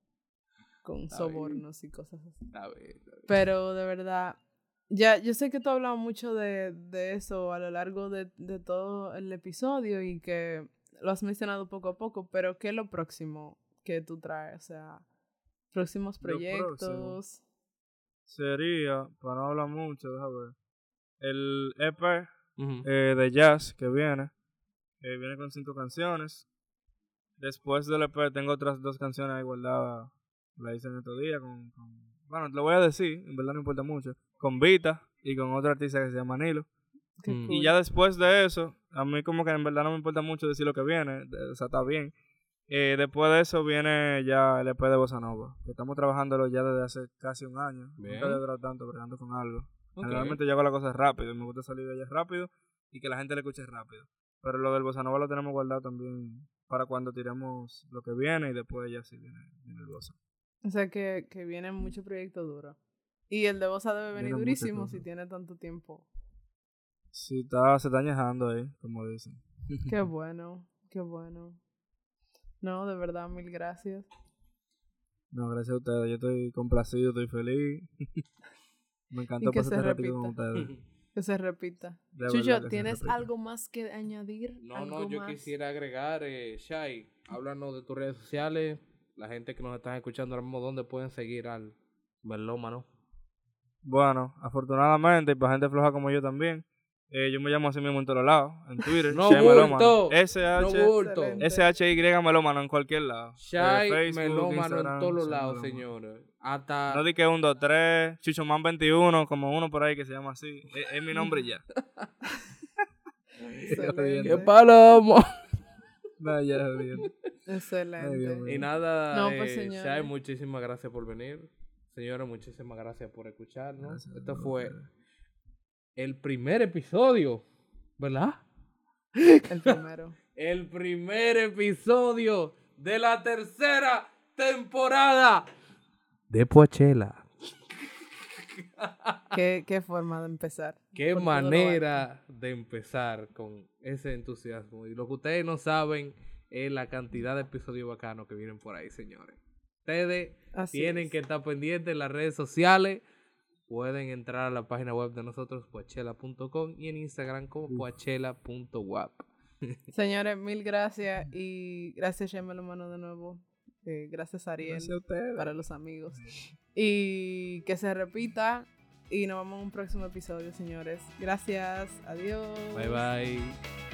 con Está sobornos y cosas así. Está bien, está bien. Pero de verdad, ya yo sé que tú has hablado mucho de, de eso a lo largo de, de todo el episodio y que lo has mencionado poco a poco, pero ¿qué es lo próximo que tú traes? O sea, próximos proyectos. Sería, para no hablar mucho, déjame ver. El EP eh, de jazz que viene. Eh, viene con cinco canciones. Después del EP tengo otras dos canciones ahí guardadas. La hice en estos días con, con- Bueno, te lo voy a decir, en verdad no importa mucho. Con Vita y con otro artista que se llama Nilo. Mm. cool. Y ya después de eso, a mí como que en verdad no me importa mucho decir lo que viene. de- O sea, está bien. Eh, después de eso viene ya el EP de Bossa Nova. Que estamos trabajándolo ya desde hace casi un año. Bien. Nunca he durado tanto bregando con algo. Generalmente yo hago las cosas rápido. y Me gusta salir de ellas rápido y que la gente le escuche rápido. Pero lo del Bossa Nova lo tenemos guardado también para cuando tiremos lo que viene y después ya sí viene, viene el Bossa. O sea, que, que vienen muchos proyectos duros. Y el de Bosa debe venir durísimo si tiene tanto tiempo. Sí, está, se está añejando ahí, como dicen. Qué bueno, qué bueno. No, de verdad, mil gracias. No, gracias a ustedes. Yo estoy complacido, estoy feliz. Me encantó pasar este ratito con ustedes. Que se repita. Chucho, ¿tienes repita. algo más que añadir? No, ¿Algo no, yo más? quisiera agregar, eh, Shai, háblanos de tus redes sociales, la gente que nos está escuchando ahora mismo, ¿dónde pueden seguir al melómano? Bueno, afortunadamente, y para gente floja como yo también, eh, yo me llamo así mismo en todos lados. En Twitter, No Shai Melómano. bulto, SH, No bulto. SHY Melómano en cualquier lado. Shai, Eh, Facebook, melómano en Instagram, todos los lados, señores. Hasta... No di que 1, 2, 3, Chuchoman 21, como uno por ahí que se llama así. Es, es mi nombre ya. Excelente. ¡Qué palomo! No, ya, bien. Excelente. Y nada, No, pues, eh, señores. Shai, muchísimas gracias por venir. Señores, muchísimas gracias por escucharnos. Gracias Esto fue ustedes. El primer episodio, ¿verdad? El primero. El primer episodio de la tercera temporada de Poachella. ¿Qué, qué forma de empezar. Qué manera de empezar con ese entusiasmo. Y lo que ustedes no saben es la cantidad de episodios bacanos que vienen por ahí, señores. Ustedes Así tienen es. que estar pendientes en las redes sociales pueden entrar a la página web de nosotros, poachela.com, y en Instagram como poachela.wap. Señores, mil gracias y gracias, Shemelo Mano, de nuevo. Eh, gracias, Ariel, Gracias a ustedes. para los amigos. Y que se repita. Y nos vemos en un próximo episodio, señores. Gracias. Adiós. Bye bye.